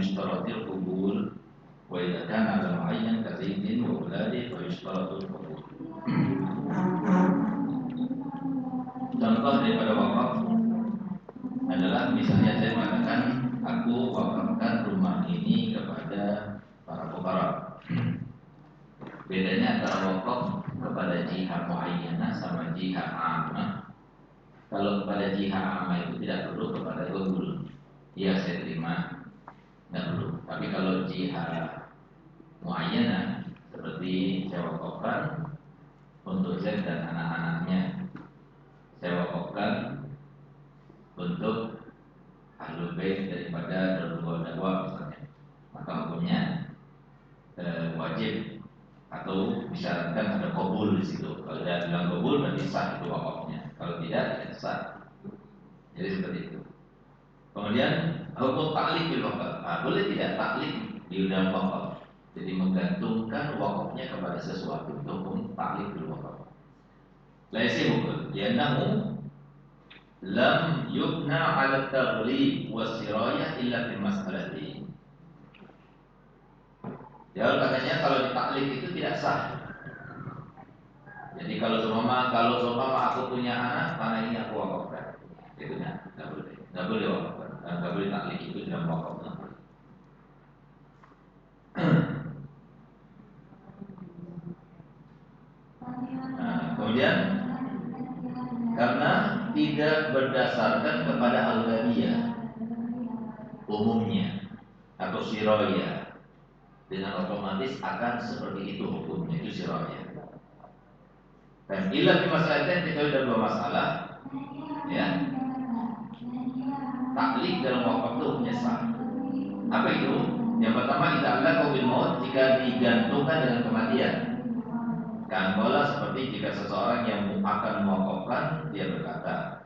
yushtaratil qubul wa idza kana ala mu'ayyan ka wa uladi fa yushtaratul qubul Contoh daripada wakaf adalah misalnya saya mengatakan aku wakafkan rumah ini kepada para fuqara. Bedanya antara wakaf kepada jihad muayyana sama jihad amma. Kalau kepada jihad amma itu tidak perlu kepada gobul. Iya saya terima, tidak perlu. Tapi kalau jihad muayyana seperti saya wakafkan untuk Zaid dan anak-anaknya saya wakafkan untuk ahlul bait daripada dua dakwa misalnya. Maka hukumnya e, wajib atau disyaratkan ada kabul di situ. Kalau dia bilang kabul berarti sah itu wakafnya. Kalau tidak tidak sah. Jadi seperti itu. Kemudian hukum taklik di wakaf nah, boleh tidak taklik di dalam wakaf jadi menggantungkan wakafnya kepada sesuatu itu hukum taklik di wakaf laisa hukum li'annahu lam yubna 'ala taghlib wa sirayah illa fil mas'alati. Jawab katanya kalau ditaklif itu tidak sah. Jadi kalau seumpama kalau seumpama aku punya anak, tanah ini aku wakafkan. Itu enggak, enggak boleh. Enggak boleh Enggak boleh itu dalam wakaf. Nah, kemudian karena tidak berdasarkan kepada al umumnya atau siroya dengan otomatis akan seperti itu hukumnya itu siroya dan ilah di masalah kita sudah dua masalah ya taklik dalam hukumnya sah apa itu yang pertama tidak ada kau maut jika digantungkan dengan kematian Kan bola seperti jika seseorang yang akan mewakafkan dia berkata,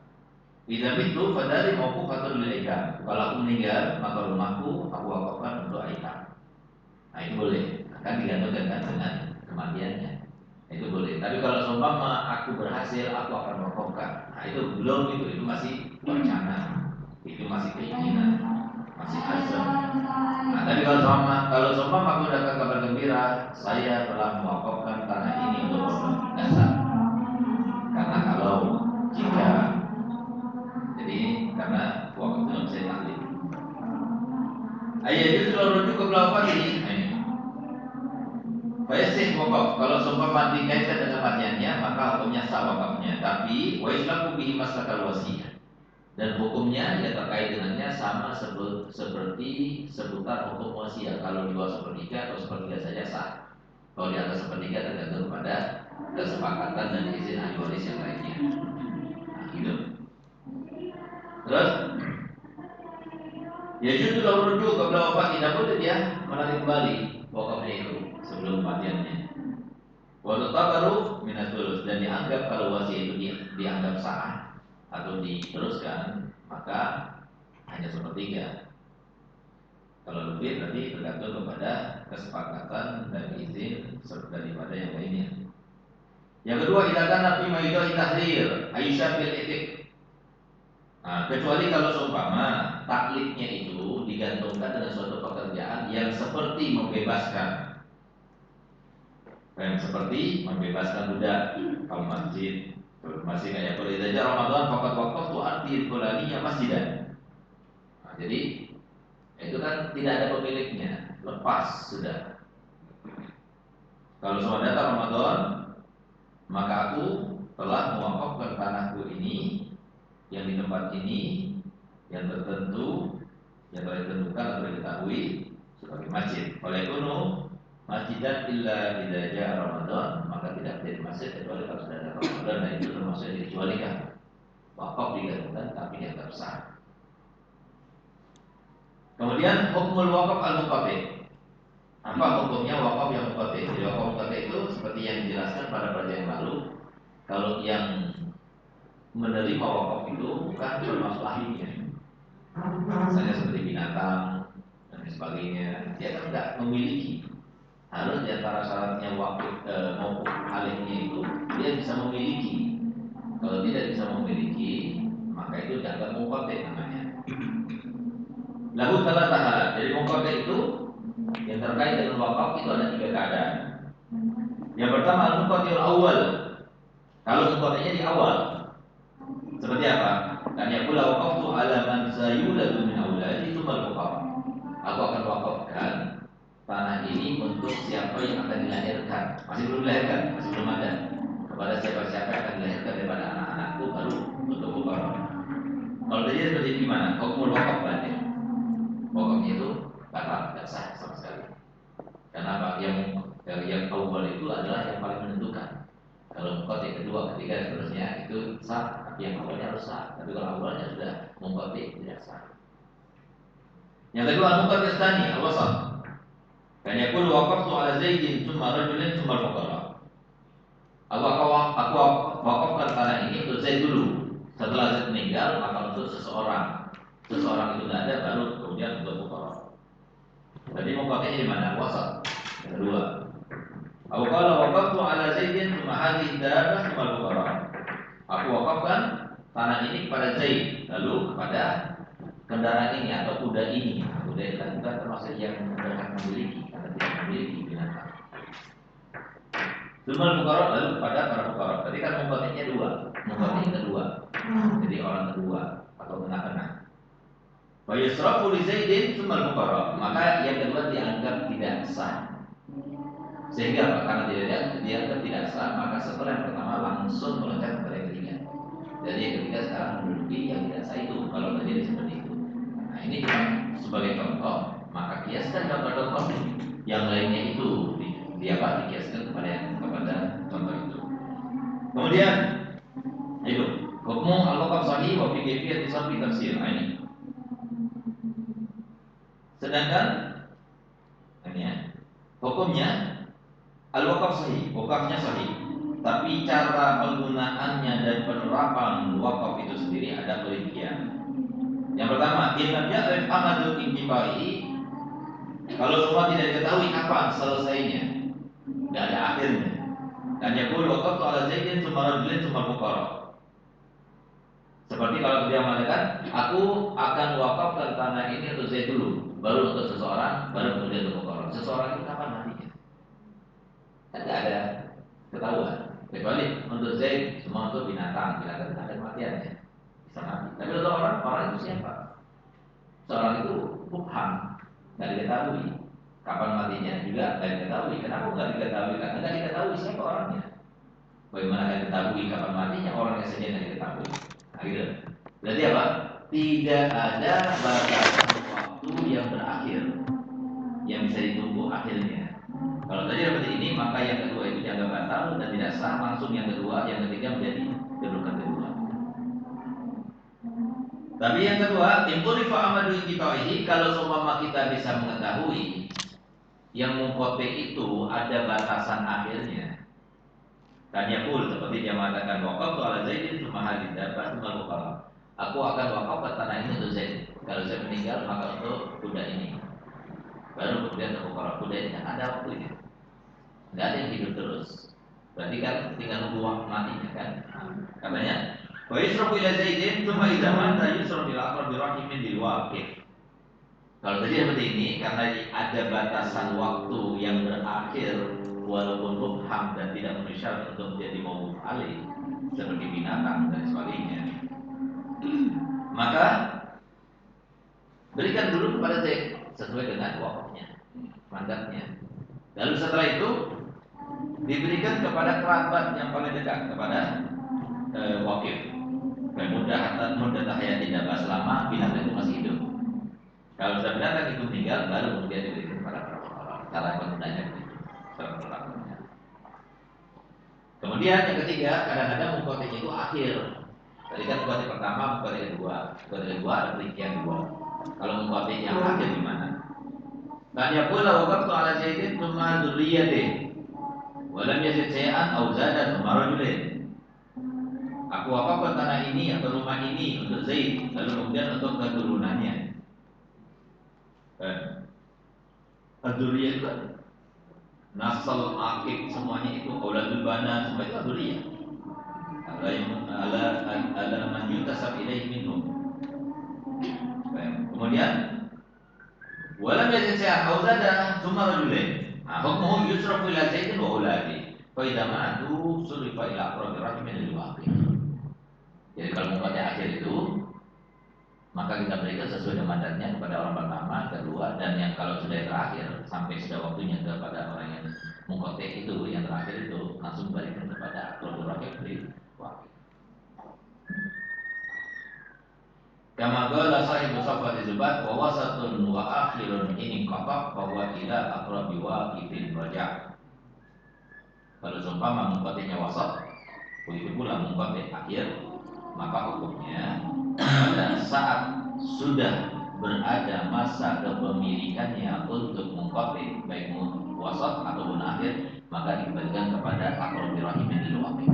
"Idza itu fadari mawqufatun lil aitam." Kalau aku meninggal, maka rumahku aku wakafkan untuk aitam. Nah, itu boleh. Akan digantungkan kan dengan kematiannya. Itu boleh. Tapi kalau seumpama aku berhasil, aku akan mewakafkan. Nah, itu belum itu, itu masih wacana. Itu masih keinginan, masih azam. Nah, tapi kalau sama kalau sama aku dapat kabar gembira, saya telah mewakafkan tanah ini untuk dasar. Karena kalau jika jadi karena wakaf itu bisa taklif. Ayat itu selalu rujuk ke belakang ini. sih wakaf kalau seumpama dikaitkan dengan matiannya maka hukumnya sah wakafnya. Tapi wa islamu bihi maslakal wasiyah dan hukumnya ya terkait dengannya sama seperti seputar hukum wasiat kalau dua sepertiga atau sepertiga saja sah. Kalau di atas sepertiga tergantung pada kesepakatan dan izin ahli waris yang lainnya. Nah, gitu. Terus? Ya justru rujuk ke wafat tidak boleh dia menarik kembali wakafnya itu sebelum kematiannya. Waktu baru minatul dan dianggap kalau wasiat itu dianggap sah atau diteruskan maka hanya sepertiga kalau lebih berarti tergantung kepada kesepakatan dan izin daripada yang lainnya. Yang kedua, idakan nabi maido tahrir Aisyah bil etik. Nah, kecuali kalau seumpama taklidnya itu digantungkan dengan suatu pekerjaan yang seperti membebaskan, yang seperti membebaskan budak kalau masjid masih kayak kalau saja Ramadan fakat wakaf tuh arti fulaninya masjidan. Nah, jadi itu kan tidak ada pemiliknya, lepas sudah. Kalau sudah datang Ramadan, maka aku telah mewakafkan tanahku ini yang di tempat ini yang tertentu yang telah ditentukan atau diketahui sebagai masjid. Oleh kuno masjidan illa idza Ramadan maka tidak menjadi masjid kecuali kalau sudah dan itu termasuk yang dikecualikan. Wakaf digantungkan tapi yang tersah kemudian hukum wakaf al muqaddih apa hukumnya wakaf yang muqaddih jadi wakaf muqaddih itu seperti yang dijelaskan pada pelajaran lalu kalau yang menerima wakaf itu bukan termasuk ahlinya. Misalnya seperti binatang dan sebagainya dia kan tidak memiliki harus di antara syaratnya waktu e, maupun alihnya itu dia bisa memiliki. Kalau tidak bisa memiliki, maka itu dianggap mungkote namanya. Lalu salah tahalat. Jadi mungkote itu yang terkait dengan wakaf itu ada tiga keadaan. Yang pertama al-muqaddir awal. Kalau mungkotenya di awal. Seperti apa? Dan ya pula wakaftu ala man sayuladu min awladi al Aku akan wakafkan tanah ini untuk siapa yang akan dilahirkan. Masih belum dilahirkan, masih belum ada. Kepada siapa-siapa yang akan dilahirkan daripada anak-anakku baru untuk fuqara. Kalau tadi seperti gimana? Hukum wakaf berarti. Wakafnya itu batal, tidak sah sama sekali. Karena apa? Yang yang awal itu adalah yang paling menentukan. Kalau mengkoti kedua, ketiga dan seterusnya itu sah, tapi yang awalnya harus sah. Tapi kalau awalnya sudah mengkoti tidak sah. Yang kedua mengkoti tani al-wasat. Dan yakul waqaftu ala Zaidin summa rajulin summa fuqara. Aku aku wakafkan tanah ini untuk Zaid dulu. Setelah Zaid meninggal, maka untuk seseorang. Seseorang itu tidak ada, baru kemudian untuk fuqara. Jadi mengkotnya di mana? Wasat. Kedua. Aku kalau wakaftu ala Zaidin summa hadhihi darabah summa fuqara. Aku wakafkan tanah ini kepada Zaid, lalu kepada kendaraan ini atau kuda ini. Kuda itu kan termasuk yang berhak memiliki memiliki binatang. Sumal fukarok lalu kepada para fukarok. Tadi kan mengkotiknya dua, mengkotik kedua. Jadi orang kedua atau kena-kena. Fayusrafu li Zaidin sumal fukarok. Maka yang kedua dianggap tidak sah. Sehingga? Karena tidak dianggap tidak sah, maka setelah yang pertama langsung meloncat kepada yang ketiga. Jadi yang ketiga sekarang menduduki yang tidak sah itu kalau terjadi seperti itu. Nah ini cuma sebagai contoh, maka kiaskan dapat contoh yang lainnya itu di, di kepada yang kepada contoh itu. Kemudian itu hukum al-waqaf sahih wa fi kayfiyat sabi tafsir nah, ini. Sedangkan ini ya, hukumnya al-waqaf sahih, wakafnya sahih. Tapi cara penggunaannya dan penerapan wakaf itu sendiri ada perincian. Yang pertama, inna ya'rif ahadul intibai kalau semua tidak diketahui kapan selesainya, tidak ada akhirnya. Dan yakul wakaf ala zaidin summa rajulin summa fuqara. Seperti kalau dia mengatakan, aku akan wakafkan tanah ini untuk Zaid dulu, baru untuk seseorang, baru kemudian untuk fuqara. Seseorang itu kapan matinya? Kan tidak ada ketahuan. Kecuali untuk Zaid, semua untuk binatang, binatang ada kematiannya, bisa mati. Tapi untuk orang, orang itu siapa? Seorang itu bukan nggak diketahui. Kapan matinya? Juga nggak diketahui. Kenapa nggak diketahui. Karena nggak diketahui siapa orangnya. Bagaimana akan diketahui kapan matinya? Orangnya saja nggak diketahui. Nah, gitu. Berarti apa? Tidak ada batasan waktu yang berakhir yang bisa ditunggu akhirnya. Kalau tadi seperti ini maka yang kedua itu dianggap batal dan tidak sah. Langsung yang kedua yang ketiga menjadi kedudukan kedua tapi yang kedua, fa amadu ini kalau seumpama kita bisa mengetahui yang mengkote itu ada batasan akhirnya. Tanya pul seperti dia mengatakan wakaf ala Zaidin cuma hadid dapat cuma wakaf. Aku akan wakaf ke tanah ini untuk Zaid. Kalau saya meninggal maka untuk kuda ini. Baru kemudian untuk wakaf kuda ini ada waktu ini. Tidak ada yang hidup terus. Berarti kan tinggal nunggu waktu matinya kan. Katanya Wa yusrafu ila zaidin Cuma idza mata yusrafu ila aqrabi rahimin lil waqif. Kalau tadi seperti ini karena ada batasan waktu yang berakhir walaupun mubham dan tidak memenuhi syarat untuk menjadi mawuf alih seperti binatang dan sebagainya. Maka berikan dulu kepada Zaid sesuai dengan wakafnya, mandatnya. Lalu setelah itu diberikan kepada kerabat yang paling dekat kepada e, wakif dan mudah mudah tahayat tidak selama binatang itu masih hidup. Kalau sudah binatang itu meninggal, baru kemudian diberikan kepada orang. Cara penggunanya begitu, cara perlakuannya. Kemudian yang ketiga, kadang-kadang mengkotik itu akhir. Tadi kan mengkotik pertama, mengkotik kedua. Mengkotik kedua ada perincian dua. Kalau mengkotik yang akhir gimana? Dan ya pula wakaf tu ala zaidin cuma duriyatin. Walam yazid sayan au zada cuma. Aku wakafkan tanah ini atau rumah ini untuk Zaid, lalu kemudian untuk keturunannya. Eh, Aduriyah itu nasal akib semuanya itu auladul bana semua itu ya ala ala ala man yutasab ilaihi minhum. Kemudian walam yazid sa'an au zada thumma rajulain nah hukmuhu yusrafu ila zaidin wa uladi. Fa idza ma'atu surifa ila aqrabi rahimin lil waqi jadi kalau mengkode akhir itu maka kita berikan sesuai dengan mandatnya kepada orang pertama, kedua, dan yang kalau sudah terakhir sampai sudah waktunya kepada orang yang mengkotek itu yang terakhir itu langsung berikan kepada keluarga wakil wakil. Kama qala sahibu safat zubat wa wasatun wa akhirun ini qata bahwa ila aqrabi waqifin raja. Kalau seumpama mengkoteknya wasat, begitu pula mengkotek akhir, maka hukumnya pada saat sudah berada masa kepemilikannya untuk mengkopi baik wasat ataupun akhir maka dikembalikan kepada akal rahim yang diluwakil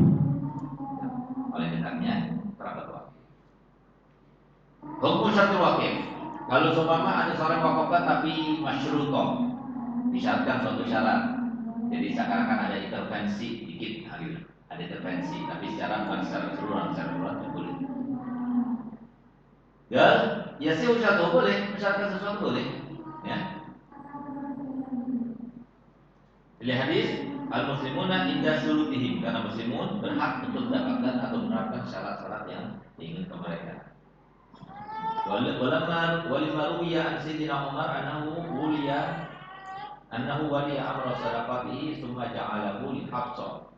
oleh dekatnya kerabat wakil. Hukum satu wakil. Kalau seumpama ada seorang wakafkan tapi masyrutoh disyaratkan suatu syarat. Jadi seakan-akan ada intervensi dikit hari ada intervensi tapi secara bukan secara keseluruhan secara keseluruhan boleh Ya, ya sih usaha boleh, mensyaratkan sesuatu boleh. Ya. Pilih hadis al muslimuna indah surutihim karena muslimun berhak untuk mendapatkan atau menerapkan syarat-syarat yang diinginkan mereka. Walamma walima ruwiya an sayyidina Umar annahu wuliya annahu waliya amra sadaqatihi thumma ja'alahu li Hafsah.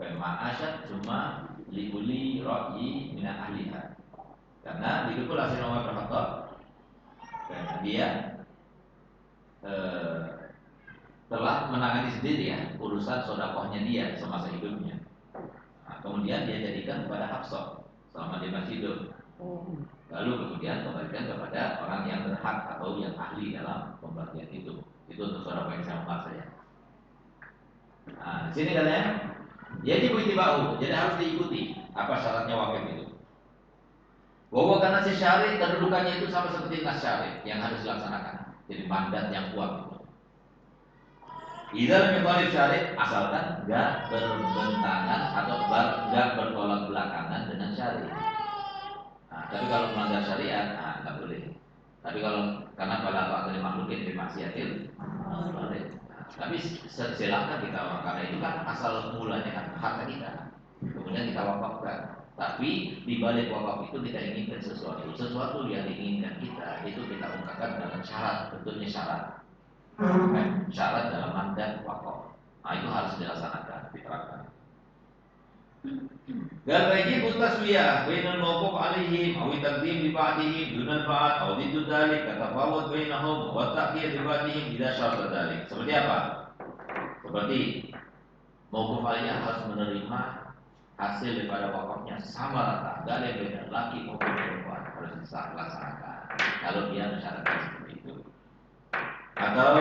Fa ma'ashat thumma li uli ra'yi min ahliha. Karena pula Sayyidina Umar bin karena dia eh, telah menangani sendiri ya urusan sodakohnya dia semasa hidupnya. Nah, kemudian dia jadikan kepada Hafsah selama dia masih hidup. Lalu kemudian kembalikan kepada orang yang berhak atau yang ahli dalam pembagian itu. Itu untuk saudara yang saya maksud saya. Nah, di sini katanya, jadi itibau, jadi harus diikuti apa syaratnya wakil itu. Bahwa karena si syarif kedudukannya itu sama seperti nas syarif yang harus dilaksanakan. Jadi mandat yang kuat itu. Idal mengkhalif syarif asalkan gak berbentangan atau gak bertolak belakangan dengan syarif. Nah, tapi kalau melanggar syariat, nah nggak boleh. Tapi kalau karena pada waktu ini makhlukin di maksiatil, boleh. Tapi silakan kita karena itu kan asal mulanya kan harta kita. Kemudian kita wakafkan. Tapi di balik wakaf itu kita inginkan sesuatu, sesuatu yang diinginkan kita itu kita ungkapkan dalam syarat, tentunya syarat, kan? syarat dalam mandat wakaf. Nah itu harus dilaksanakan, diterapkan. Dan wajib taswiyah bainal mawquf alaihim aw taqdim li ba'dihim dunal ba'd aw diddu dzalik katafawut bainahum wa ta'khir li ba'dihim idza syarata dzalik. Seperti apa? Seperti mawquf alaihim harus menerima hasil daripada wakafnya sama rata, gak ada beda laki maupun perempuan harus dilaksanakan. Kalau dia mensyaratkan seperti itu. Atau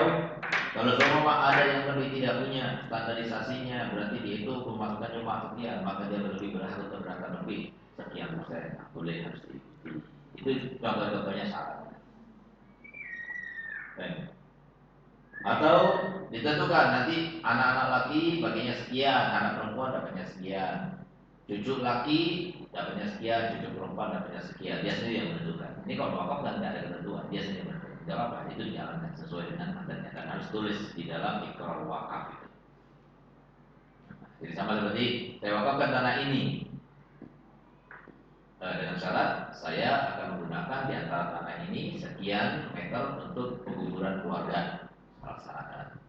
kalau semua ada yang lebih tidak punya standarisasinya, berarti dia itu pemasukan cuma sekian, maka dia lebih berhak untuk berangkat lebih sekian persen. Boleh harus diikuti. Itu contoh-contohnya. Baik. Atau ditentukan nanti anak-anak laki baginya sekian, anak perempuan dapatnya sekian. Cucu laki dapatnya sekian, cucu perempuan dapatnya sekian. Dia sendiri yang menentukan. Ini kalau wakaf kan tidak ada ketentuan, menentukan. Tidak apa, itu dijalankan sesuai dengan mandatnya dan harus tulis di dalam ikrar wakaf itu. Jadi sama seperti saya wakafkan tanah ini nah, dengan syarat saya akan menggunakan di antara tanah ini sekian meter untuk penguburan keluarga. Laksanakan.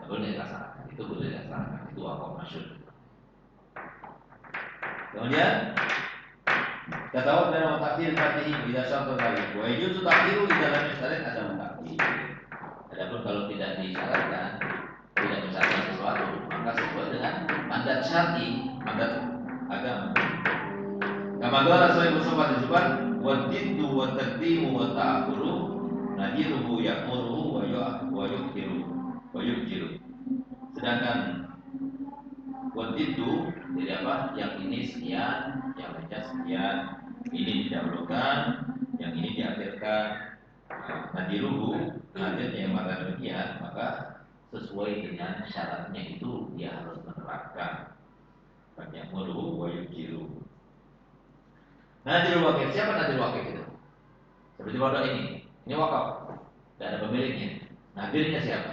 Tidak boleh dilaksanakan. Itu boleh dilaksanakan. Itu wakaf masyur. Kemudian ketahuan dalam takdir fatihi bila syartu kali. Wa yajuzu takdiru di dalam syarat ada takdir. Adapun kalau tidak disyaratkan, tidak mensyaratkan sesuatu, maka sesuai dengan mandat syar'i, mandat agama. Kama qala sahib sobat disebut wa tiddu wa taqdimu wa ta'khuru nadiruhu ya'muruhu wa yu'jiru. Sedangkan itu jadi apa? Yang ini sekian, yang lainnya sekian. Ini didahulukan, yang ini diakhirkan. Nah, nadiruhu, hadirnya yang maka demikian, maka sesuai dengan syaratnya itu dia harus menerapkan. Banyak mulu wa yujiru. Nadir wakil siapa nadir wakil itu? Seperti pada ini, ini wakaf, tidak ada pemiliknya. Nadirnya siapa?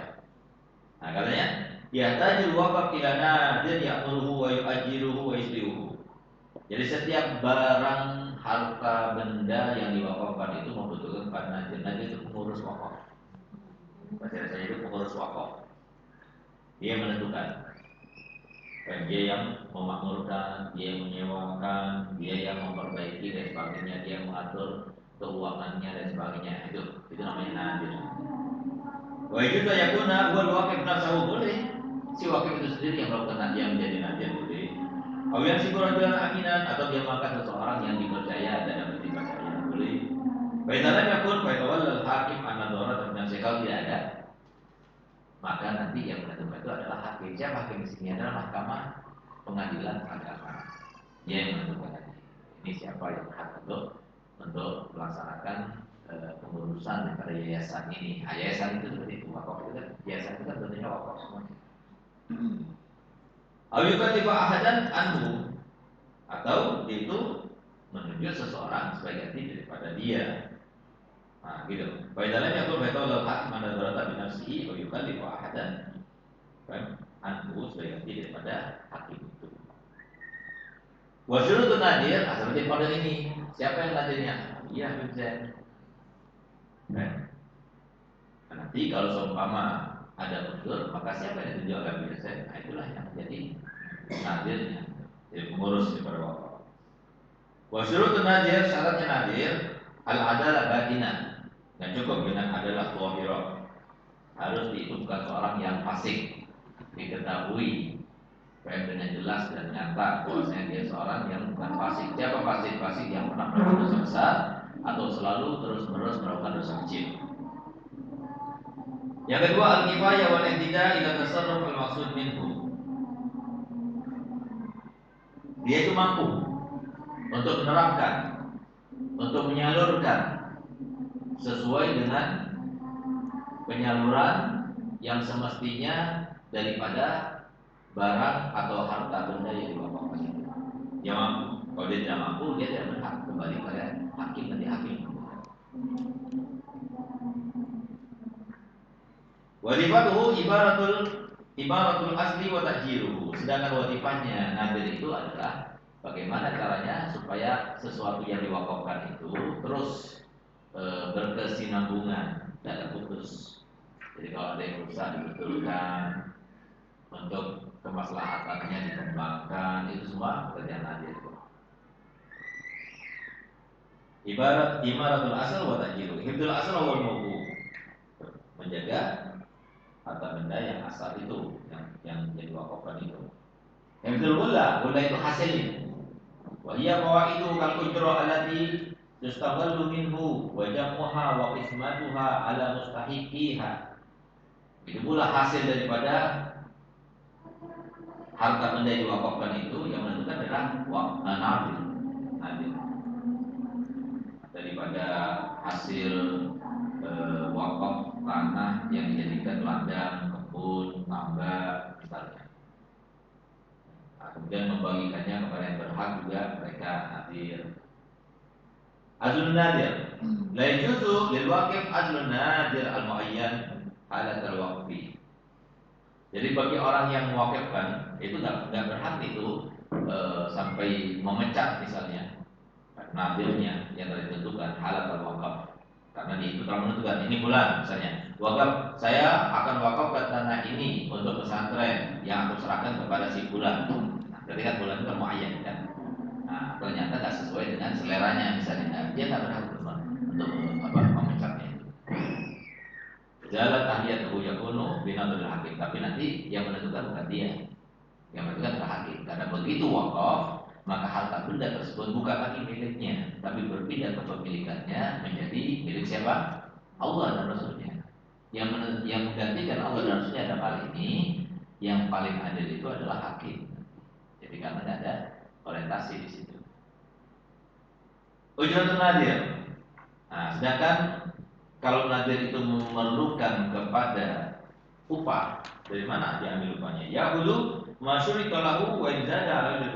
Nah katanya, ya tajul wakaf ila nadir ya'muruhu wa yu'ajiruhu wa yuslihuhu. Jadi setiap barang harta benda yang diwakafkan itu membutuhkan pada. Nadir itu pengurus wakaf. Bahasa saya itu pengurus wakaf. Dia menentukan. Dan dia yang memakmurkan, dia yang menyewakan, dia yang memperbaiki dan sebagainya, dia mengatur keuangannya dan sebagainya. Itu itu namanya nadir. Wa itu saya guna buat wakif nasahu boleh. Si wakif itu sendiri yang melakukan yang menjadi nadir boleh. Awian si jalan aminan atau dia makan seseorang yang dipercaya dan dapat dipercaya boleh. Baitalan pun baitawal hakim anadora dan sekal tidak ada maka nanti yang menentukan itu adalah hakim. Siapa hakim di sini adalah mahkamah pengadilan agama. Dia yang menentukan nanti. Ini siapa yang berhak untuk untuk melaksanakan e, pengurusan daripada yayasan ini. Nah, yayasan itu seperti itu. Wakaf itu kan yayasan itu kan tentunya wakaf semuanya. Awiyukan tiba ahadan anhu atau itu menunjuk seseorang sebagai ganti daripada dia Nah, gitu. Faidalan yang tuh betul lal hak mana berata bin nafsihi wa yukallifu ahadan. Kan? Anhu sebagai ganti daripada hakim itu. Wa syurutun nadir, ah, seperti pada ini. Siapa yang nadirnya? Iya, Habib. Kan? Nah, nanti kalau seumpama ada unsur, maka siapa yang ditunjuk Habib Zain? Nah, itulah yang menjadi nadirnya. Jadi pengurus daripada wakaf. Wa syurutun nadir, syaratnya nadir al-adalah batinah dan cukup dengan adalah wahirah harus bukan seorang yang fasik diketahui baik dengan jelas dan nyata bahwasanya dia seorang yang bukan fasik siapa fasik fasik yang pernah melakukan dosa besar atau selalu terus menerus melakukan dosa kecil yang kedua al-kifayah wal ihtida ila tasarruf al maksud minhu dia itu mampu untuk menerapkan untuk menyalurkan sesuai dengan penyaluran yang semestinya daripada barang atau harta benda yang itu. Dia mampu. Kalau dia tidak mampu, dia tidak berhak kembali pada hakim nanti hakim. Wadifatuhu ibaratul ibaratul asli wa ta'jiruhu. Sedangkan wadifahnya nadir itu adalah bagaimana caranya supaya sesuatu yang diwakafkan itu terus e, berkesinambungan tidak putus. Jadi kalau ada yang rusak dibetulkan untuk kemaslahatannya dikembangkan itu semua pekerjaan itu. Ibarat imaratul asal wa tajiru. Hibdul asal wal. Menjaga harta benda yang asal itu yang yang jadi wakafan itu. Hibdul wala, wala itu hasilnya. Wa itu kal ujra alati Yustaghallu minhu wa wa qismatuha ala mustahiqiha. Itu pula hasil daripada harta benda yang diwakafkan itu yang menentukan adalah wakaf nabi. Nabi. Daripada hasil e, wakaf tanah yang dijadikan ladang, kebun, tambak, misalnya. Nah, kemudian membagikannya kepada yang berhak juga mereka nadir Azlun nadir. La yajuzu lil waqif azlun nadir al muayyan halat al waqfi. Jadi bagi orang yang mewakifkan itu nggak nggak berhak itu e, sampai memecat misalnya nadirnya yang telah ditentukan halat al waqaf karena di itu telah menentukan ini bulan misalnya. Wakaf saya akan wakafkan tanah ini untuk pesantren yang aku serahkan kepada si bulan. Nah, berarti kan bulan itu kan muayyan kan? Nah, ternyata tidak sesuai dengan seleranya misalnya, nah, dia tidak berhak untuk apa memecatnya. Jalan tahiyat yakunu binatul hakim, tapi nanti yang menentukan bukan dia, yang menentukan adalah hakim. Karena begitu wakaf, maka harta benda tersebut bukan lagi miliknya, tapi berpindah kepemilikannya menjadi milik siapa? Allah dan Rasulnya. Yang, yang menggantikan Allah dan Rasulnya dalam hal ini, yang paling adil itu adalah hakim. Jadi karena ada orientasi di situ. Ujratul nadir. Nah, sedangkan kalau nadir itu memerlukan kepada upah, Dari mana diambil upahnya? Ya dulu masyuri kalahu wa inzada ala.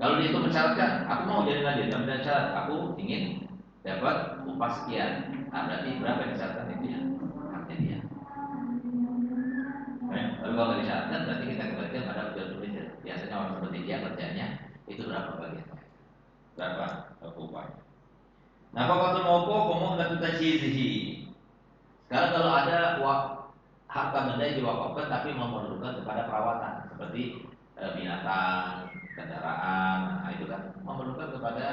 Kalau dia itu mensyaratkan, aku mau jadi tapi dengan syarat aku ingin dapat upah sekian. Nah, berarti berapa yang disyaratkan itu ya? Haknya dia. Eh, tapi kalau tidak disyaratkan, berarti kita kembalikan pada ujian mesir. Biasanya orang seperti dia kerjanya itu berapa bagiannya? Berapa upahnya? Nah, fakatun opo komo datu tajizihi. Sekarang kalau ada harta benda yang diwakafkan tapi memerlukan kepada perawatan seperti e, binatang, kendaraan, nah, itu kan memerlukan kepada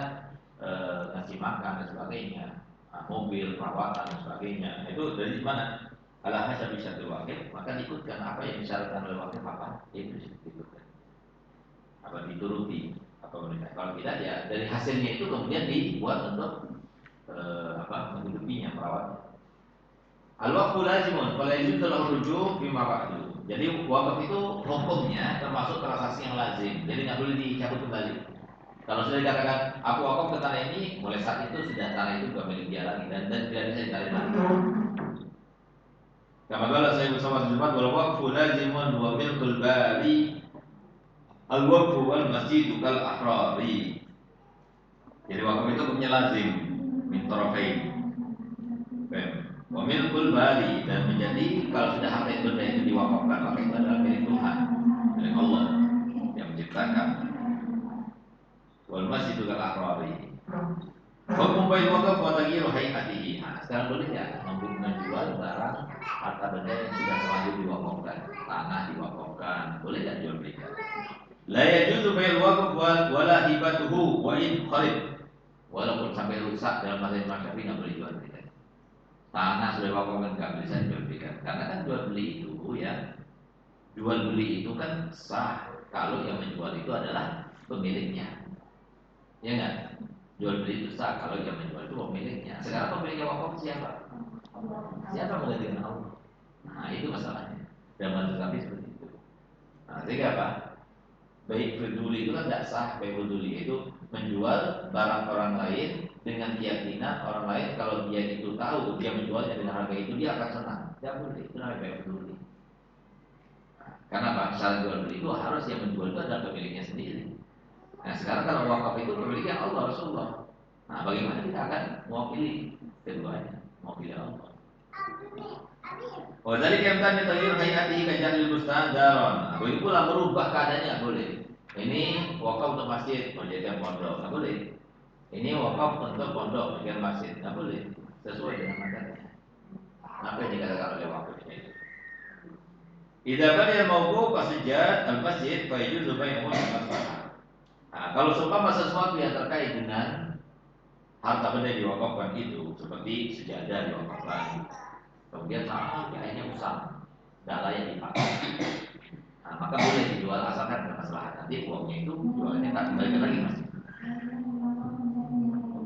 e, ngasih makan dan sebagainya, nah, mobil, perawatan dan sebagainya. Nah, itu dari mana? Ala hasab bisa wakil, maka diikutkan apa yang disyaratkan oleh wakil apa? Itu diikutkan. Apa dituruti? Apa mereka? Kalau tidak ya dari hasilnya itu kemudian dibuat untuk eh, apa menghidupinya perawatnya. Al waqfu lazimun fala yajuzu lahu rujuk. Jadi wakaf itu hukumnya termasuk transaksi yang lazim. Jadi nggak boleh dicabut kembali. Kalau sudah dikatakan aku wakaf ke tanah ini, mulai saat itu sudah tanah itu bukan milik dia lagi dan, dan tidak bisa ditarik lagi. Kama kala saya bersama Jumat wal waqfu lazimun wa milkul bari al waqfu wal masjidu kal ahrari. Jadi wakaf itu hukumnya lazim min tarafain. Wa milkul bari dan menjadi kalau sudah harta itu itu diwakafkan maka itu adalah milik Tuhan, milik Allah yang menciptakan. Wal masjidu kal ahrari. Hukum bayi wakaf wa tagyiru hayatihi. Nah, sekarang boleh ya menjual barang harta benda yang sudah terlanjur diwakafkan, tanah diwakafkan, boleh tidak jual belikan? La yajuzu bayil wakaf wala hibatuhu wa in kharib Walaupun sampai rusak dalam bahasa Imam Syafi'i nggak boleh jual belikan. Tanah sudah wakafkan nggak bisa jual belikan. Karena kan jual beli itu ya jual beli itu kan sah kalau yang menjual itu adalah pemiliknya. Ya enggak? Jual beli itu sah kalau yang menjual itu pemiliknya. Sekarang pemiliknya wakaf siapa? Siapa menggantikan Allah? Nah itu masalahnya. Dan bahasa seperti itu. Nah, sehingga apa? Baik peduli itu kan tidak sah baik peduli itu menjual barang orang lain dengan keyakinan orang lain kalau dia itu tahu dia menjualnya dengan harga itu dia akan senang. Tidak boleh itu namanya baik peduli. karena apa? Syarat jual beli itu harus yang menjual itu adalah pemiliknya sendiri. Nah sekarang kalau wakaf itu pemiliknya Allah Rasulullah. Nah bagaimana kita akan pilih keduanya? Pilih Allah. Oh dari kemtan ditayur hayati kajalil bustan daron. Nah, begitu pula merubah keadaannya boleh. Ini wakaf untuk masjid menjadikan pondok, nggak boleh. Ini wakaf untuk pondok menjadikan masjid, nggak boleh. Sesuai dengan matanya. Yang dikatakan oleh wakafnya itu? Idza bani al-mawquf fasjad al-masjid fa yajuzu bai'uhu Nah, kalau seumpama sesuatu yang terkait dengan harta benda diwakafkan itu seperti sejadah diwakafkan kemudian sama akhirnya usang tidak layak dipakai nah, maka boleh dijual asalkan ada masalah nanti uangnya itu jualnya tak kembali lagi mas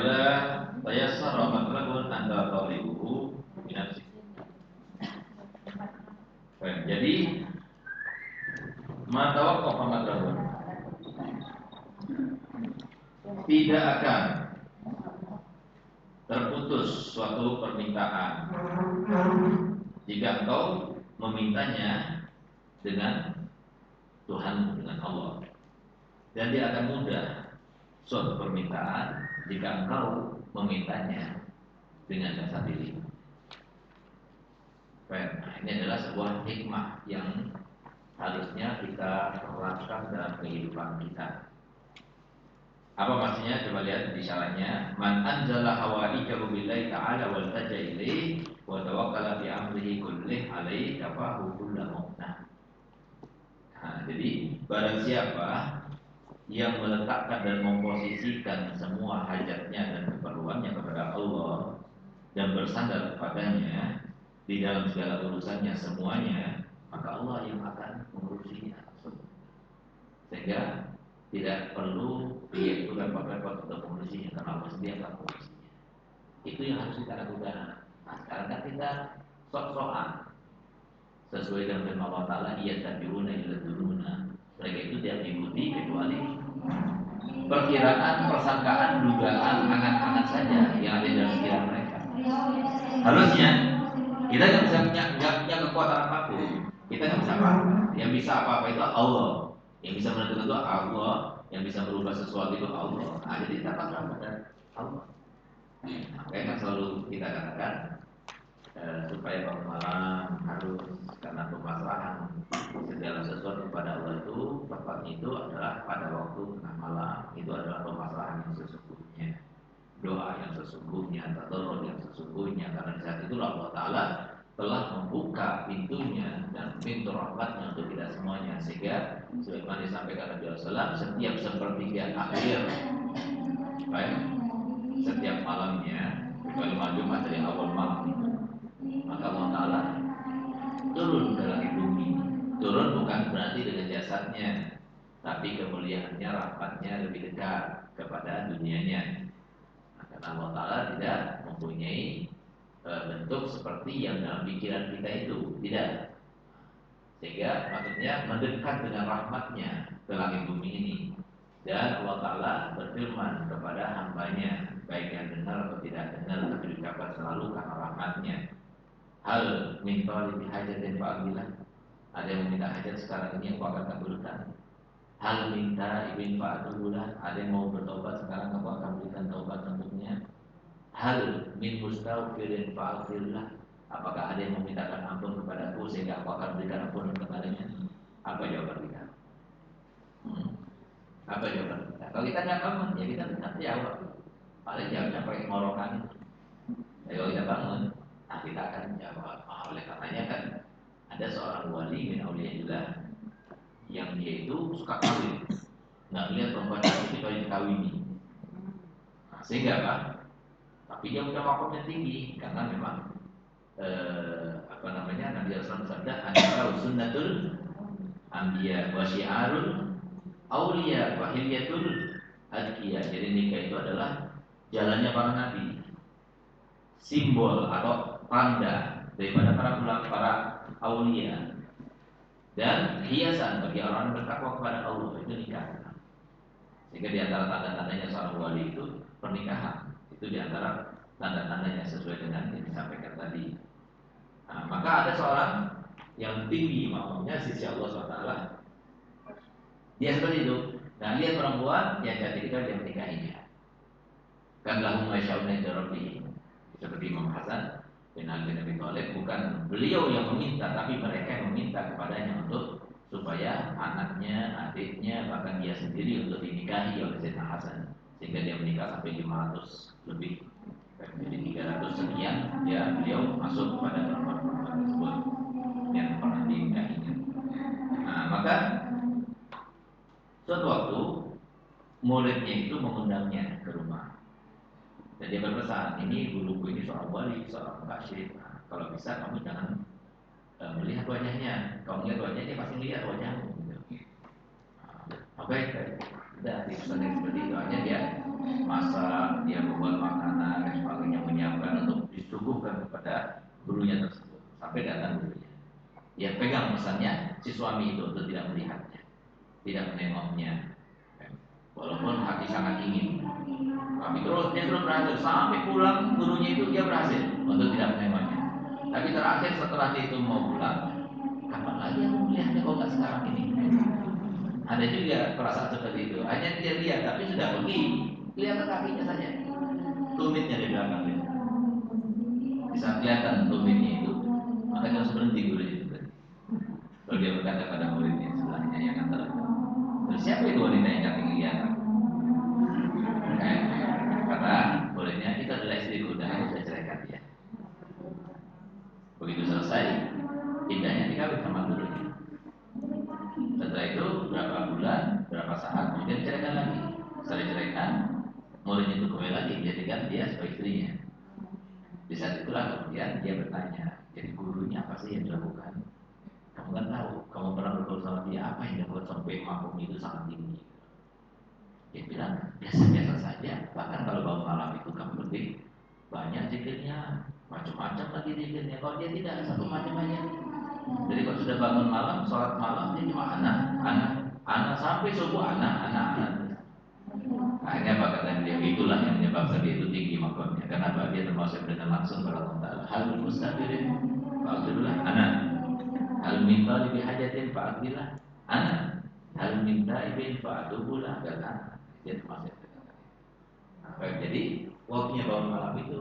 Wala tayassara nafsik. Baik, jadi ma tawaqqafa madlabun tidak akan terputus suatu permintaan jika engkau memintanya dengan Tuhan dengan Allah dan dia akan mudah suatu permintaan jika engkau memintanya dengan dasar diri. Nah, ini adalah sebuah hikmah yang harusnya kita terapkan dalam kehidupan kita. Apa maksudnya? Coba lihat di salahnya. Man anzala hawaijahu billahi ta'ala wal taja ilaih wa tawakkala fi amrihi kullih alaihi kafahu. Nah. nah, jadi barang siapa yang meletakkan dan memposisikan semua hajatnya dan keperluannya kepada Allah dan bersandar kepadanya di dalam segala urusannya semuanya maka Allah yang akan mengurusinya. Sehingga tidak perlu dia itu repot-repot untuk mengurusinya karena Allah sendiri akan mengurusinya. Itu yang harus kita lakukan. Nah sekarang kan kita sok-sokan. Sesuai dengan firman Allah Taala ia tabiuna ila duruna mereka itu tidak mengikuti kecuali perkiraan, persangkaan, dugaan, angan-angan saja yang ada dalam pikiran mereka. Harusnya kita nggak bisa punya nggak punya kekuatan apa pun. Kita nggak bisa apa. Yang bisa apa-apa itu Allah. Yang bisa menentukan itu Allah. Yang bisa merubah sesuatu itu Allah. Nah, jadi kita pasrah pada Allah. Nah, kan selalu kita katakan eh, supaya bangun malam harus karena pemasrahan segala sesuatu pada Allah itu itu adalah pada waktu tengah malam. Itu adalah pemasrahan yang sesungguhnya. Doa yang sesungguhnya tadarrur yang sesungguhnya. Karena di saat itu Allah Taala telah membuka pintunya dan pintu rahmatnya untuk kita semuanya. Sehingga sebagaimana disampaikan Nabi Sallam setiap sepertiga akhir baik setiap malamnya kecuali malam Jumat dari awal malam maka Allah Taala turun langit bumi. Turun bukan berarti dengan jasadnya tapi kemuliaannya rahmatnya lebih dekat kepada dunianya. Karena Allah Ta'ala tidak mempunyai e, bentuk seperti yang dalam pikiran kita itu. Tidak. Sehingga maksudnya mendekat dengan rahmatnya ke langit bumi ini. Dan Allah Ta'ala berfirman kepada hambanya Baik yang dengar atau tidak dengar Tapi diucapkan selalu karena rahmatnya. Hal minta lebih hajat dan fa'amilah Ada yang meminta hajat sekarang ini Aku akan kabulkan Hal minta ibn fa'atulah Ada yang mau bertobat sekarang Aku akan berikan taubat untuknya Hal min mustaghfirin fa'afirlah Apakah ada yang memintakan ampun kepada aku Sehingga aku akan berikan ampun kepadanya? Apa jawaban kita? Hmm. Apa jawaban kita? Kalau kita nggak bangun ya kita tidak jawab. Paling jawabnya pakai ngorokan Kalau kita bangun. Nah kita akan jawab. Oleh katanya kan Ada seorang wali min awliyaillah yang dia itu suka kawin. Nggak lihat perempuan cantik kecuali dikawini. Nah, sehingga apa tapi dia punya makomnya tinggi karena memang eh, apa namanya Nabi Rasul bersabda anta sunnatul anbiya wa syiarul aulia wa hilyatul adkiya. Jadi nikah itu adalah jalannya para nabi. Simbol atau tanda daripada para ulama para aulia dan hiasan bagi orang yang bertakwa kepada Allah itu nikah. Sehingga di antara tanda-tandanya seorang wali itu pernikahan. Itu di antara tanda-tandanya sesuai dengan yang disampaikan tadi. Nah, maka ada seorang yang tinggi makamnya sisi Allah SWT. Dia seperti itu. Nah, lihat perempuan yang cantik itu yang menikahinya. Kan lahum masya'una Seperti Imam Hasan bin Ali bin Thalib bukan beliau yang meminta tapi mereka yang meminta kepadanya untuk supaya anaknya, adiknya, bahkan dia sendiri untuk dinikahi oleh Sayyidina Hasan. Sehingga dia menikah sampai 500 lebih jadi 300 sekian ya beliau masuk kepada perempuan-perempuan tersebut yang pernah dinikahinya. Nah maka suatu waktu muridnya itu mengundangnya ke rumah dan dia berpesan, ini guruku ini seorang wali, seorang kasyif. Nah, kalau bisa kamu jangan uh, melihat wajahnya. Kalau melihat wajahnya, pasti melihat wajahmu. Gitu. Nah, baik, seperti itu. Hanya dia masak, dia membuat makanan, dan sebagainya, menyiapkan untuk disuguhkan kepada gurunya tersebut. Sampai datang gurunya. Dia pegang pesannya, si suami itu untuk tidak melihatnya. Tidak menengoknya. Walaupun hati sangat ingin tapi terus dia terus berhasil sampai pulang gurunya itu dia berhasil untuk tidak menengoknya. Tapi terakhir setelah dia itu mau pulang, kapan lagi aku melihatnya kalau nggak sekarang ini? Ada juga perasaan seperti itu. Hanya dia lihat tapi sudah pergi, kelihatan kakinya saja, tumitnya di belakang dia. Bisa kelihatan tumitnya itu, maka harus berhenti guru itu. Kalau dia berkata pada muridnya sebelahnya yang antara Siapa itu wanita yang cantik kelihatan? kata bolehnya itu adalah istriku dan aku sudah ceraikan dia. Begitu selesai, indahnya dikawin sama gurunya. Setelah itu berapa bulan, berapa saat kemudian ceraikan lagi. Setelah ceraikan, muridnya itu kembali lagi menjadikan dia sebagai istrinya. Di saat itulah kemudian dia bertanya, jadi gurunya apa sih yang dilakukan? Kamu kan dia apa yang dapat sampai makom itu sangat tinggi. Dia bilang biasa-biasa saja. Bahkan kalau bangun malam itu kamu lebih banyak zikirnya, macam-macam lagi zikirnya. Kalau dia tidak satu macam aja. Jadi kalau sudah bangun malam, sholat malam dia cuma anak, anak, anak sampai subuh anak, anak, anak. Akhirnya apa kata dia? Itulah yang menyebabkan dia itu tinggi makamnya. Kenapa dia termasuk dengan langsung kepada Allah Taala? Hal mustafirin, fa'abdullah anak. Hal minta lebih hajatin fa'abdillah anak. Hal minta ibin fa'adubulah kata dia termasuk jadi waktunya bangun malam itu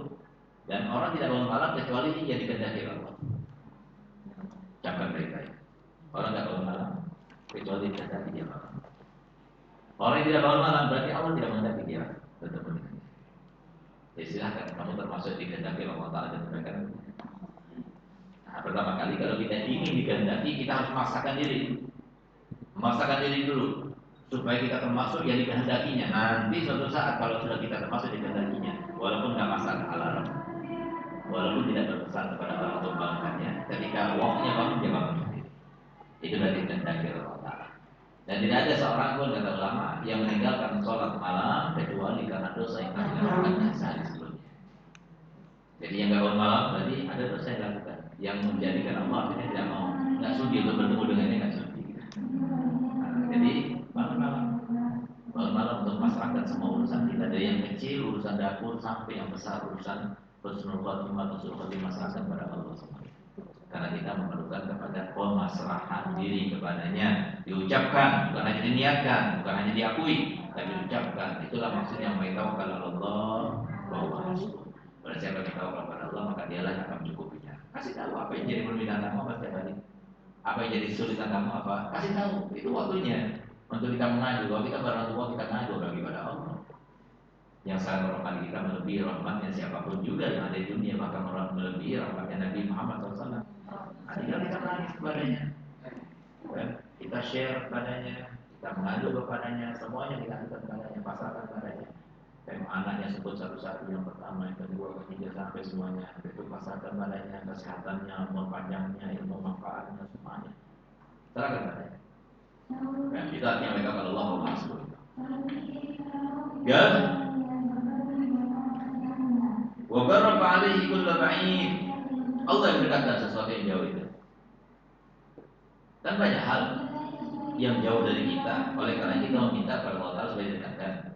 dan orang tidak bangun malam kecuali yang dikehendaki Allah. Camkan mereka. Orang tidak bangun malam kecuali dikehendaki dia malam. Orang yang tidak bangun malam berarti Allah tidak menghendaki dia dengan dia. Ya silahkan kamu termasuk dikehendaki Allah Taala dan mereka. Nah, pertama kali kalau kita ingin dikehendaki kita harus memaksakan diri. Memaksakan diri dulu supaya kita termasuk yang dikehendakinya. Nanti suatu saat kalau sudah kita termasuk dikehendakinya, walaupun nggak masak alarm, walaupun tidak berpesan kepada orang untuk ketika waktunya bangun dia bangun sendiri. Itu berarti kehendaki Allah. Dan tidak ada seorang pun kata ulama yang meninggalkan sholat malam kecuali karena dosa yang telah dilakukan sehari sebelumnya. Jadi yang gak bangun malam berarti ada dosa yang dilakukan yang menjadikan Allah akhirnya tidak mau. Nggak sudi untuk bertemu dengannya nggak sudi. Nah, jadi malam-malam malam-malam untuk masyarakat semua urusan kita. Dari yang kecil urusan dapur sampai yang besar urusan husnul khotimah husnul khotimah masyarakat kepada Allah karena kita memerlukan kepada pemasrahan diri kepadanya. Diucapkan bukan hanya diniatkan bukan hanya diakui tapi diucapkan. Itulah maksudnya mau kalau Allah bahwa Pada siapa yang kepada Allah maka dialah yang akan mencukupinya kasih tahu apa yang jadi permintaan kamu apa setiap hari apa yang jadi kesulitan kamu apa kasih tahu itu waktunya untuk kita mengadu. Kalau kita barang tua kita ngadu bagi pada Allah. Yang sangat merahmati kita melebihi rahmatnya siapa pun juga yang ada di dunia bahkan orang melebihi rahmatnya Nabi Muhammad SAW. Nah, tinggal kita menangis kepadanya. Dan kita share kepadanya, kita mengadu kepadanya, semuanya kita kepadanya, pasrahkan kepadanya. Dan anaknya sebut satu-satu yang pertama, yang kedua, ketiga sampai semuanya. Itu pasrahkan kepadanya, kesehatannya, umur panjangnya, ilmu manfaatnya, semuanya. Serahkan kepadanya. Ya, itu artinya mereka pada Allah Rasul. Ya. Wa baraba alaihi kullu ba'id. Allah yang berdekatan sesuatu yang jauh itu. Dan banyak hal yang jauh dari kita. Oleh karena kita meminta kepada Allah Taala supaya didekatkan.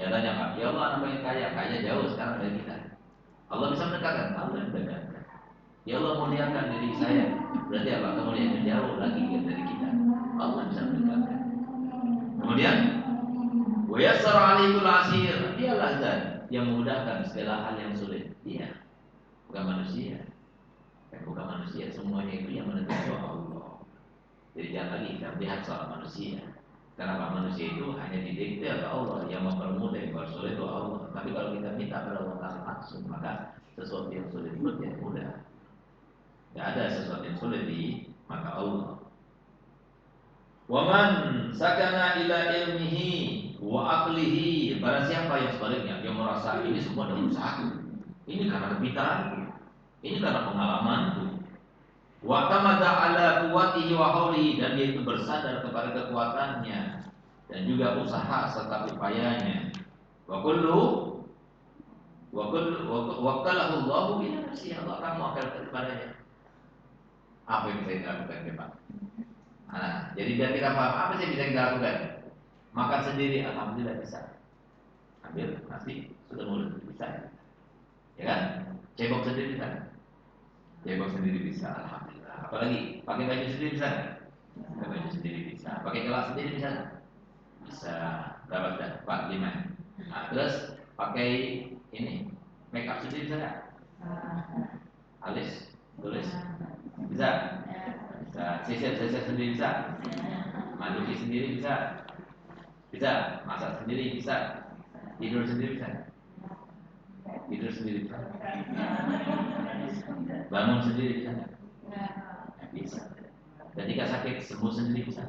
Ya tanya Pak, ya Allah anak yang kaya, kaya jauh sekarang dari kita. Allah bisa mendekatkan, Allah yang mendekatkan. Ya Allah muliakan diri saya. Berarti apa? Kemuliaan jauh lagi dari kita. Allah bisa mendekatkan. Kemudian, Wayassar alaikul asir. Dialah zat yang memudahkan segala hal yang sulit. Dia, bukan manusia. Dan bukan manusia. Semuanya itu yang menentukan Allah. Jadi jangan lagi kita melihat soal manusia. Kenapa manusia itu hanya didikte oleh Allah yang mempermudah yang sulit itu Allah. Tapi kalau kita minta pada Allah langsung, maka sesuatu yang sulit pun jadi mudah. Tidak ada sesuatu yang sulit di mata Allah. Waman sakana ila ilmihi wa aklihi Barang siapa yang sebaliknya Yang merasa ini semua dari usahaku Ini karena kepintaran Ini karena pengalaman Wa tamada ala kuwatihi wa hawlihi Dan dia itu bersandar kepada kekuatannya Dan juga usaha serta upayanya Wa kullu Wa kullu Wa kalahu Allahu ila nafsi Allah akan mewakilkan kepadanya Apa yang bisa kita lakukan Pak? Nah, jadi biar kita paham apa sih yang bisa kita lakukan. Makan sendiri, alhamdulillah bisa. Ambil nasi sudah mulut bisa. Ya kan? Cebok sendiri bisa. Cebok sendiri bisa, alhamdulillah. Apalagi pakai baju sendiri bisa. Pakai baju sendiri bisa. Pakai kelas sendiri bisa. Bisa. Berapa sudah? Empat lima. Nah, terus pakai ini make up sendiri bisa Alis, tulis, bisa bisa sisir sisir sendiri bisa mandi sendiri bisa bisa masak sendiri bisa tidur sendiri bisa tidur sendiri bisa bangun sendiri bisa. Bisa ketika sakit sembuh sendiri bisa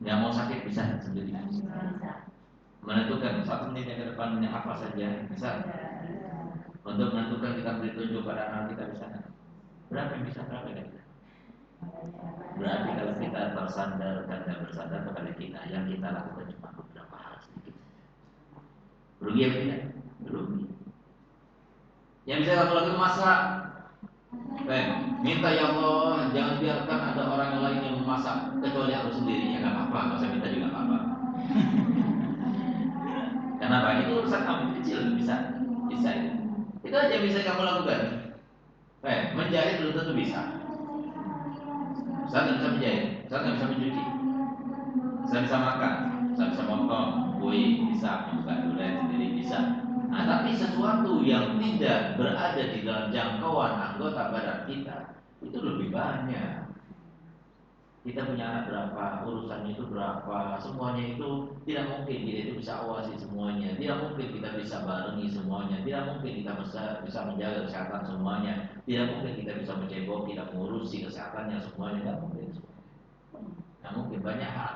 nggak mau sakit bisa sendiri. Menentukan satu menit ke depannya apa saja bisa. Untuk menentukan kita beri tunjuk pada anak kita bisa berapa yang bisa berapa yang bisa Berarti kalau kita tersandar dan bersandar kepada kita yang kita lakukan cuma beberapa hal sedikit. Rugi apa tidak? Bisa lakukan masak. Baik, minta ya Allah jangan biarkan ada orang lain yang memasak kecuali aku sendiri ya nggak apa-apa, nggak usah minta juga apa-apa. Kenapa? Itu urusan kamu kecil bisa, bisa. Itu aja bisa kamu lakukan. Baik, menjahit belum tentu bisa. Saya nggak bisa menjahit, saya nggak bisa mencuci, saya bisa makan, saya bisa motong, kue, bisa membuka sesuatu yang tidak berada di dalam jangkauan anggota badan kita itu lebih banyak. Kita punya anak berapa, urusannya itu berapa, semuanya itu tidak mungkin kita itu bisa awasi semuanya, tidak mungkin kita bisa barengi semuanya, tidak mungkin kita bisa bisa menjaga kesehatan semuanya, tidak mungkin kita bisa mencebok, kita mengurusi kesehatannya semuanya, tidak mungkin. Tidak mungkin banyak hal.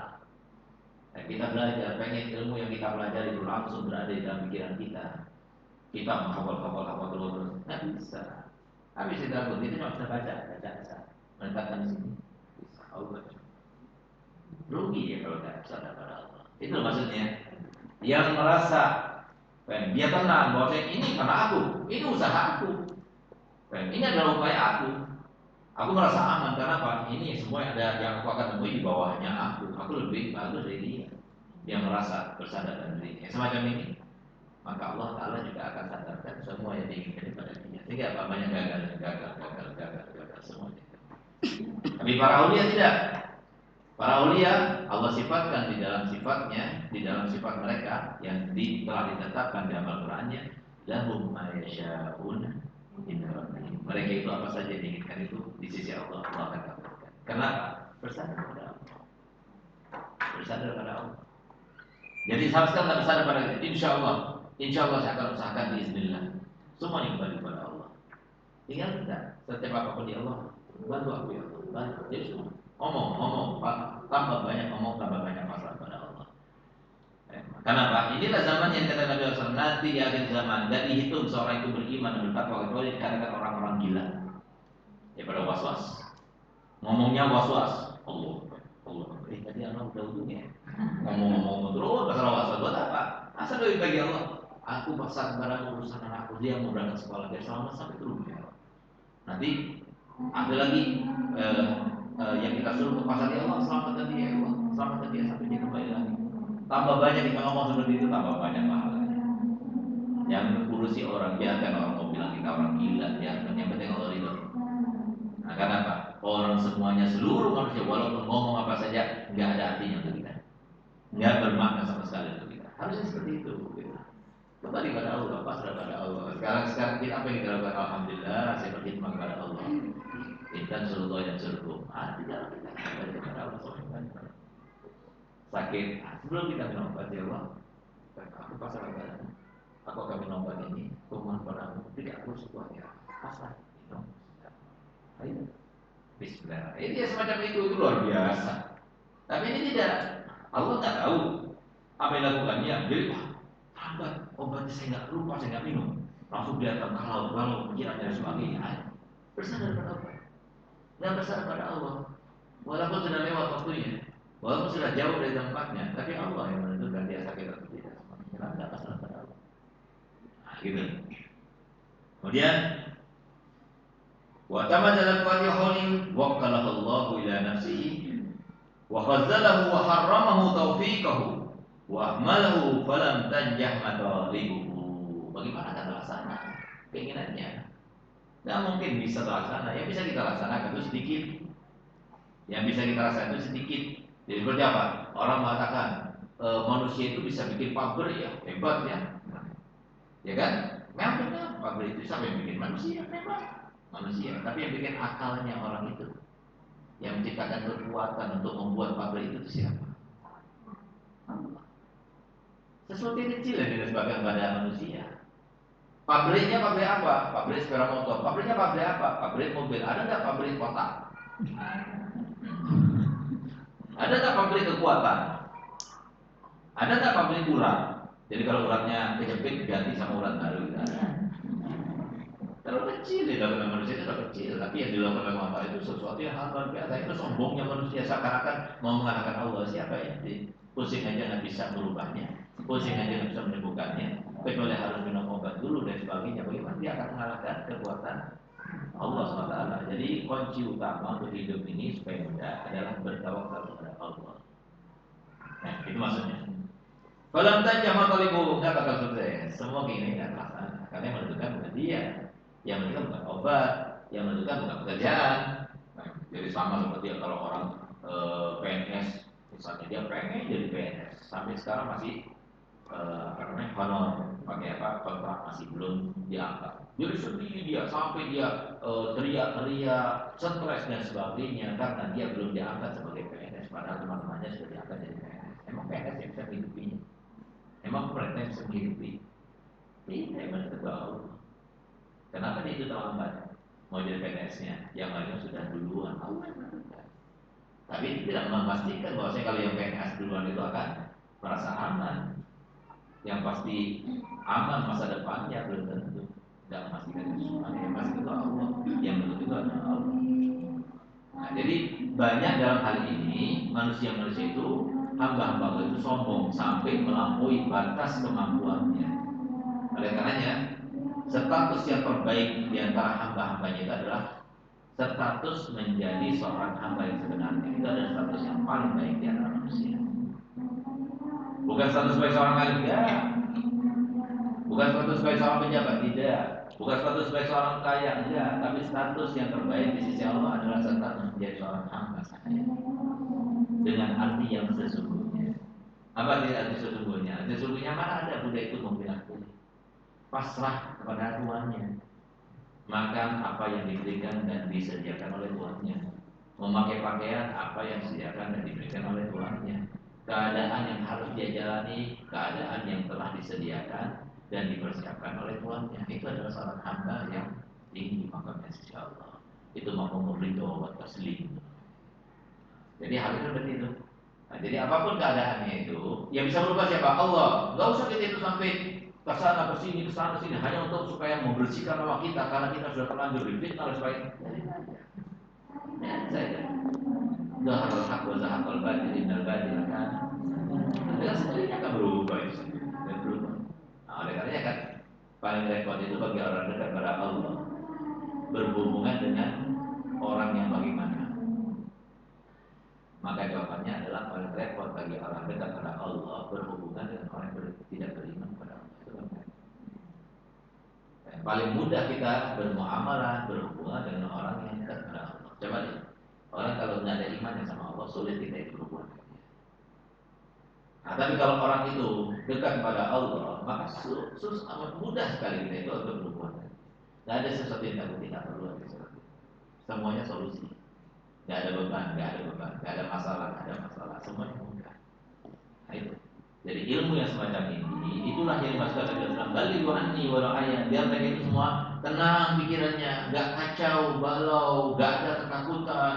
Nah, kita belajar, pengen ilmu yang kita pelajari itu langsung berada di dalam pikiran kita kita menghafal hafal hafal terus. Nggak bisa. Habis itu aku itu cuma bisa baca baca bisa menetapkan di sini. Bisa Allah rugi ya kalau nggak bisa pada Allah. Itu maksudnya. Yang merasa kan dia tenang bahwa ini karena aku. Ini usaha aku. Kan ini adalah upaya aku. Aku merasa aman karena apa? Ini semua yang ada yang aku akan temui di bawahnya aku. Aku lebih bagus dari dia. Dia merasa bersandar dan dirinya semacam ini maka Allah Ta'ala juga akan sadarkan semua yang diinginkan kepada dia sehingga banyak gagal, gagal, gagal, gagal, gagal semuanya. Tapi para ulia tidak. Para ulia Allah sifatkan di dalam sifatnya di dalam sifat mereka yang di, telah ditetapkan di amal Qurannya lahum mayasya'un mereka itu apa saja yang diinginkan itu di sisi Allah Allah akan kabulkan kenapa? bersandar pada Allah. Bersandar pada Allah. Jadi sekali tidak bersandar pada kita. Insya Allah Insya Allah saya akan usahakan Bismillah. Semuanya kembali kepada Allah. Tinggal kita Setiap apa pun di Allah Bantu aku ya Allah Bantu. Jadi semua. Ngomong, ngomong Tambah banyak ngomong Tambah banyak masalah kepada Allah. Eh, Kenapa? Inilah zaman yang kata Nabi SAW Nanti di akhir zaman. Dan dihitung seorang itu beriman Dan bertakwa kecuali dikatakan orang-orang gila. Ya pada was-was. Ngomongnya was-was. Allah Allah. Eh tadi Allah udah ujungnya Ngomong-ngomong terus Masalah was-was Buat apa? Asal lebih bagi Allah Aku pasang barang urusan anakku dia mau berangkat sekolah dia selamat sampai ke rumah. Nanti ada lagi eh, eh, yang kita suruh ke pasar ya Allah selamatkan dia ya Allah selamatkan dia sampai dia kembali lagi. Tambah banyak kita ngomong seperti itu tambah banyak pahalanya. Yang urusi orang biarkan orang mau bilang kita orang gila biarkan yang penting Allah itu. Nah kenapa? Orang semuanya seluruh manusia walaupun ngomong apa saja nggak ada artinya untuk kita, nggak bermakna sama sekali untuk kita. Harusnya seperti itu. Kembali pada Allah, pasrah pada Allah. Sekarang sekarang kita apa yang kita lakukan? Alhamdulillah, saya berkhidmat kepada Allah. Intan suruh yang suruh. Ah, tidak kita kepada Allah. Sakit, ah, sebelum kita minum obat ya Allah, aku pasrah kepada Aku akan minum obat ini, kumohon pada Allah. Tidak aku semuanya, pasrah. Minum. Ayo. Bismillah. Ini ya semacam itu, itu luar biasa. Tapi ini tidak. Allah tak tahu apa yang lakukannya. Jadi, lambat obatnya saya nggak lupa saya nggak minum. Langsung datang kalau kalau pikirannya dan sebagainya bersandar pada Allah. Nggak bersandar pada Allah. Walaupun sudah lewat waktunya walaupun sudah jauh dari tempatnya tapi Allah yang menentukan dia sakit atau tidak. Kenapa nggak bersandar pada Allah. Nah, gitu. Kemudian wa dalam qadihulin waqalahu Allah ila nafsihi wa khazzalahu wa wa malahu falam tanjah madalibuhu. Bagaimana akan terlaksana keinginannya? Tidak mungkin bisa terlaksana. Yang bisa kita laksanakan itu sedikit. Yang bisa kita laksanakan itu sedikit. Jadi seperti apa? Orang mengatakan e, manusia itu bisa bikin pabrik ya, hebat ya. Ya kan? Memang benar pabrik itu yang bikin manusia? Hebat manusia. Tapi yang bikin akalnya orang itu, yang menciptakan kekuatan untuk membuat pabrik itu siapa? Allah. Sesuatu yang kecil yang dinisbahkan pada manusia. Pabriknya pabrik apa? Pabrik sepeda motor. Pabriknya pabrik apa? Pabrik mobil. Ada nggak pabrik kota? Ada nggak pabrik kekuatan? Ada nggak pabrik urat? Jadi kalau uratnya kejepit ganti sama urat baru. Gitu. Terlalu kecil dilakukan manusia itu terlalu kecil, tapi yang dilakukan oleh Allah itu sesuatu yang hal luar biasa. Itu sombongnya manusia seakan-akan mau mengalahkan Allah. Siapa di pusing aja nggak bisa merubahnya, pusing aja nggak bisa menyembuhkannya, kecuali harus minum obat dulu dan sebagainya. Bagaimana dia akan mengalahkan kekuatan Allah SWT. Jadi kunci utama untuk hidup ini supaya mudah adalah bertawakal kepada Allah. Nah, itu maksudnya. Kalau tanya matalibu nggak bakal sukses. Semua keinginan nggak terlaksana karena yang menentukan bukan dia, yang menentukan bukan obat, yang menentukan bukan pekerjaan. Nah, jadi sama seperti kalau orang e, eh, PNS, misalnya dia pengen jadi PNS, sampai sekarang masih e, apa namanya honor, pakai apa kontrak masih belum diangkat. Jadi sedih dia sampai dia e, teriak-teriak, stres dan sebagainya karena dia belum diangkat sebagai PNS, padahal teman-temannya sudah diangkat jadi PNS. Emang PNS yang bisa menghidupinya? Emang yang bisa menghidupi? Tidak, emang tahu. Kenapa dia itu terlambat? Mau jadi PNS-nya, yang lainnya sudah duluan. Tapi itu tidak memastikan bahwa saya kalau yang PNS duluan itu akan merasa aman. Yang pasti aman masa depannya belum tentu. Tidak memastikan itu semuanya. Yang pasti itu Allah. Yang menentukan itu adalah Allah. Nah, jadi banyak dalam hal ini manusia-manusia itu hamba-hamba Allah itu sombong sampai melampaui batas kemampuannya. Oleh karenanya status yang terbaik di antara hamba-hambanya itu adalah status menjadi seorang hamba yang sebenarnya. Itu adalah status yang paling baik di antara manusia. Bukan status sebagai seorang alim tidak bukan status sebagai seorang pejabat tidak. Bukan status sebagai seorang kaya tidak tapi status yang terbaik di sisi Allah adalah status menjadi seorang hamba saya dengan arti yang sesungguhnya. Apa arti sesungguhnya? Sesungguhnya mana ada budak itu membilang pasrah kepada tuannya makan apa yang diberikan dan disediakan oleh tuannya memakai pakaian apa yang disediakan dan diberikan oleh tuannya keadaan yang harus dia jalani keadaan yang telah disediakan dan dipersiapkan oleh tuannya itu adalah seorang hamba yang tinggi makamnya sisi Allah. Itu makom ridho wa taslim. Jadi hal itu seperti itu. Nah, jadi apa pun keadaannya itu yang bisa berubah siapa? Allah. Gak usah kita itu sampai ke sana ke sini ke sana sini. Hanya untuk supaya membersihkan nama kita karena kita sudah terlanjur difitnah dan sebagainya. Ya, saya Zahar al-haq wa zahar al-batil innal batil kan. Dengan sendirinya akan berubah itu Dan berubah. Nah oleh karenanya kan Paling repot itu bagi orang dekat pada Allah. Berhubungan dengan Orang yang bagaimana. Maka jawabannya adalah paling repot bagi orang dekat pada Allah Berhubungan dengan orang yang tidak beriman pada Allah paling mudah kita bermuamalah berhubungan dengan orang yang dekat kepada Allah. Coba deh, orang kalau tidak ada iman yang sama Allah sulit kita berhubungan. Nah, tapi kalau orang itu dekat kepada Allah, maka sus, amat mudah sekali kita itu untuk berhubungan. Tidak ada sesuatu yang takut tidak perlu ada. Semuanya solusi. Tidak ada beban, tidak ada beban, tidak ada masalah, tidak ada masalah. Semuanya mudah. Nah, itu. Jadi ilmu yang semacam ini itulah yang dimaksud Nabi Sallam. Balik anni walau ayat biar mereka itu semua tenang pikirannya, nggak kacau, balau, nggak ada ketakutan.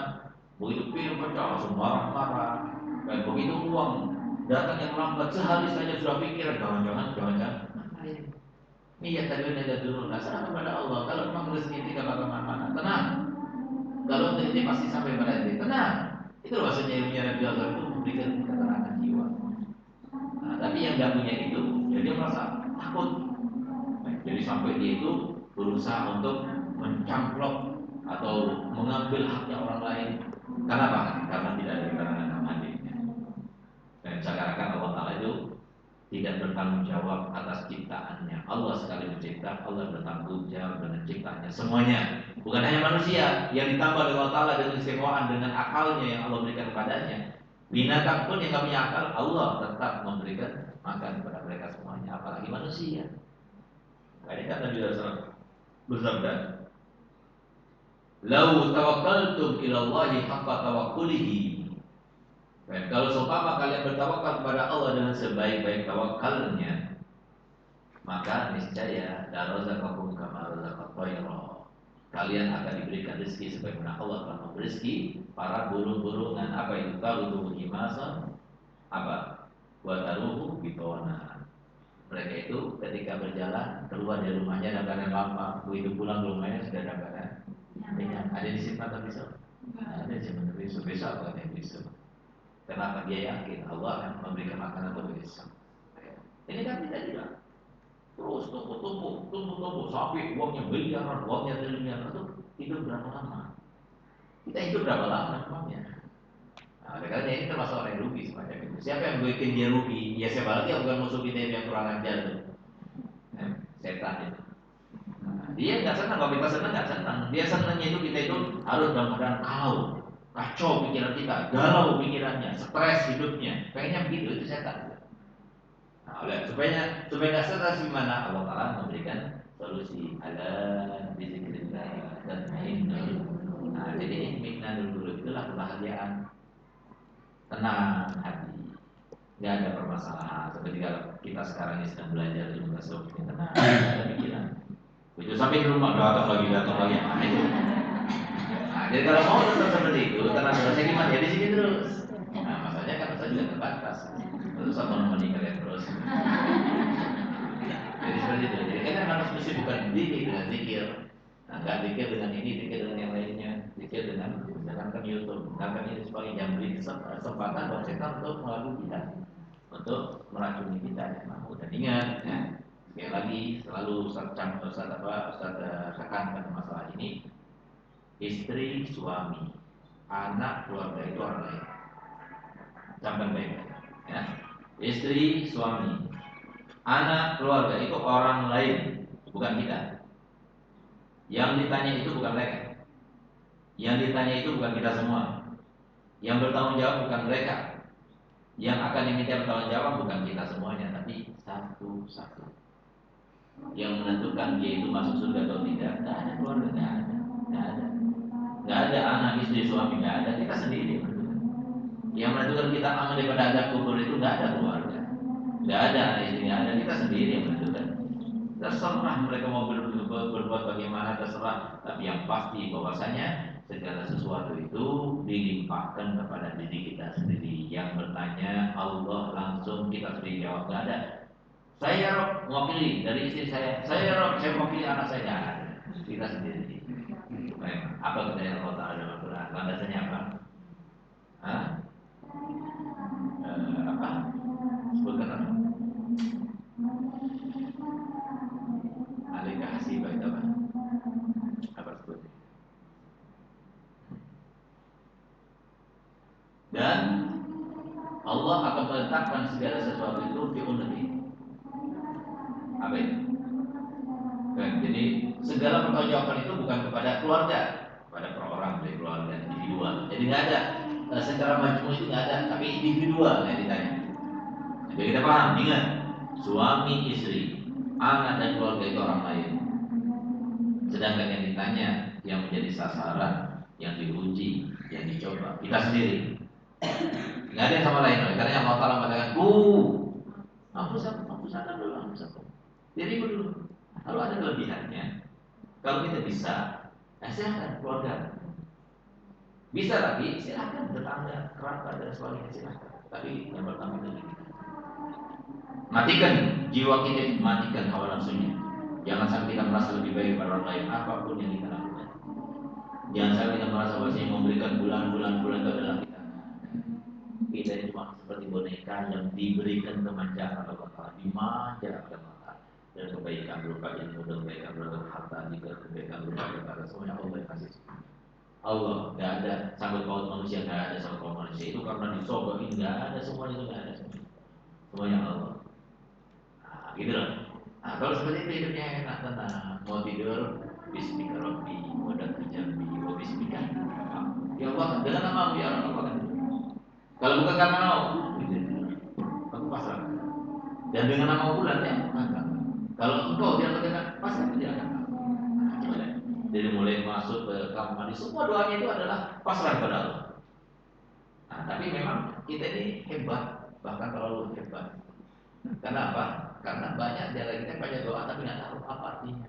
Begitu film pecah langsung marah-marah. Dan begitu uang datang yang lambat sehari saja sudah pikir jangan-jangan, jangan-jangan. Iya tadi ada dulu. Serah kepada Allah. Kalau memang rezeki tidak ke mana-mana, tenang. Kalau ini pasti sampai pada tenang. Itu maksudnya ilmunya Nabi Allah itu memberikan ketenangan jiwa. Tapi yang nggak punya itu, ya dia merasa takut. Nah, jadi sampai dia itu berusaha untuk mencamplok atau mengambil haknya orang lain. Kenapa? Karena tidak ada keterangan hadirnya. Dan seakan-akan Allah Taala itu tidak bertanggung jawab atas ciptaannya. Allah sekali mencipta, Allah bertanggung jawab dengan ciptaannya semuanya. Bukan hanya manusia yang ditambah dengan Allah Taala dengan istimewaan dengan akalnya yang Allah berikan kepadanya. Binatang pun yang punya akal, Allah tetap memberikan makan kepada mereka semuanya, apalagi manusia. Ini kata Nabi SAW bersabda, Lau tawakkaltum ilallahi haqqa tawakkulihi Dan kalau seumpama kalian bertawakal kepada Allah dengan sebaik-baik tawakalnya Maka niscaya La razaqakum kama razaqat kalian akan diberikan rezeki sebagaimana Allah telah memberi rezeki para burung-burungan apa itu tahu itu himasan apa buat taruhu bitona Mereka itu ketika berjalan keluar dari rumahnya dalam keadaan lapar, begitu pulang ke rumahnya sudah dalam keadaan kenyang. Ada di sini atau besok? Ada di sini besok besok apa yang besok? Kenapa dia yakin Allah akan memberikan makanan untuk besok? Ini kan tidak tidak. Terus tumpuk-tumpuk, tumpuk-tumpuk sampai uangnya miliaran, uangnya triliunan itu hidup berapa lama? Kita hidup berapa lama uangnya? Nah, karena ini termasuk orang yang rugi semacam itu. Siapa yang bikin dia rugi? Ya siapa lagi yang bukan musuh kita yang kurang ajar itu? Ya, setan itu. Nah, dia nggak senang kalau kita senang nggak senang. Dia senangnya itu kita itu harus dalam keadaan kalau kacau pikiran kita, galau pikirannya, stres hidupnya. Pengennya begitu itu setan. Nah, oleh supaya supaya nggak stres gimana? Allah Taala memberikan solusi. Ada di dan Nah, jadi mikna dulu itulah kebahagiaan. Tenang hati. Nggak ada permasalahan. Seperti kalau kita sekarang ini sedang belajar di tasawuf ini tenang ada pikiran. Begitu sampai di rumah datang lagi datang lagi. Nah, itu. Nah, jadi kalau mau tetap seperti itu tenang terusnya gimana? Ya di sini terus. Nah masalahnya kan saya juga terbatas. Terus sama terus jadi seperti itu. Jadi kita harus mesti bukan diri dengan zikir. Nah, nggak zikir dengan ini zikir dengan yang lainnya. Zikir dengan misalkan YouTube, misalkan ini sebagai yang beri kesempatan buat setan untuk mengalami kita, untuk meracuni kita ya mau dan ingat ya sekali lagi selalu Ustaz Ustaz apa Ustaz eh, tekankan masalah ini istri suami anak keluarga itu orang lain. Sampai baik ya istri suami anak keluarga itu orang lain bukan kita yang ditanya itu bukan mereka yang ditanya itu bukan kita semua. Yang bertanggung jawab bukan mereka. Yang akan diminta bertanggung jawab bukan kita semuanya, tapi satu-satu. Yang menentukan dia itu masuk surga atau tidak, tidak ada keluarga, tidak ada, tidak ada. Tidak ada anak, istri, suami, tidak ada. Kita sendiri yang menentukan kita aman daripada ada kubur itu tidak ada keluarga. Tidak ada anak istri, ada. Kita sendiri yang menentukan. Terserah mereka mau berbuat, bagaimana terserah, tapi yang pasti bahwasanya segala sesuatu itu dilimpahkan kepada diri kita sendiri. Yang bertanya Allah langsung kita sendiri jawab nggak ada. Saya roh mewakili dari istri saya. Saya roh saya mewakili anak saya. Nggak ada. Kita sendiri. Apa kata Allah Taala dalam Quran? Landasannya apa? Hah? Eh, apa apa Alika hasibah itu apa apa sebutnya dan Allah akan meletakkan segala sesuatu itu di undi. Apa itu? Kan, jadi segala pertanggungjawaban itu bukan kepada keluarga, kepada orang dari keluarga individual. Jadi nggak ada secara majmuk itu nggak ada, tapi individual yang ditanya. Jadi kita paham, ingat suami istri, anak dan keluarga itu orang lain. Sedangkan yang ditanya, yang menjadi sasaran, yang diuji, yang dicoba, kita sendiri. Nggak ada yang sama lain. Karena yang Allah Taala mengatakan, "Bu, hapus aku, hapus aku dulu, hapus aku." Jadi dulu. Kalau ada kelebihannya, kalau kita bisa, ya silahkan keluarga. Bisa lagi, silahkan tetangga, kerabat dan sebagainya silahkan. Tapi yang pertama itu Matikan jiwa kita, matikan hawa nafsunya. Jangan sampai kita merasa lebih baik daripada orang lain apa pun yang kita lakukan. Jangan sampai kita merasa bahwa yang memberikan bulan-bulan bulan itu adalah kita ini cuma seperti boneka yang diberikan kemanjaan oleh Allah dimanja oleh Allah dan kebaikan berupa ilmu dan kebaikan berupa harta juga kebaikan berupa kata semuanya Allah kasih Allah nggak ada sanggup paut manusia nggak ada sanggup paut manusia. Itu karena disogokin nggak ada semua itu nggak ada. Semuanya Allah. Nah, gitu loh. Nah, kalau seperti itu hidupnya enak tenang. Mau tidur Bismillah Rabbi. Mau datang jambi mau Bismillah ya Allah dengan nama ya Allah kan kalau bukan karena mau, aku pasrah. Dan dengan nama bulan ya. Kalau engkau katakan pasti aku tidak akan. Jadi mulai masuk ke kamar mandi, semua doanya itu adalah pasrah kepada Allah. Nah, tapi memang kita ini hebat, bahkan terlalu hebat. Kenapa? Karena banyak dari kita banyak doa tapi nggak tahu apa artinya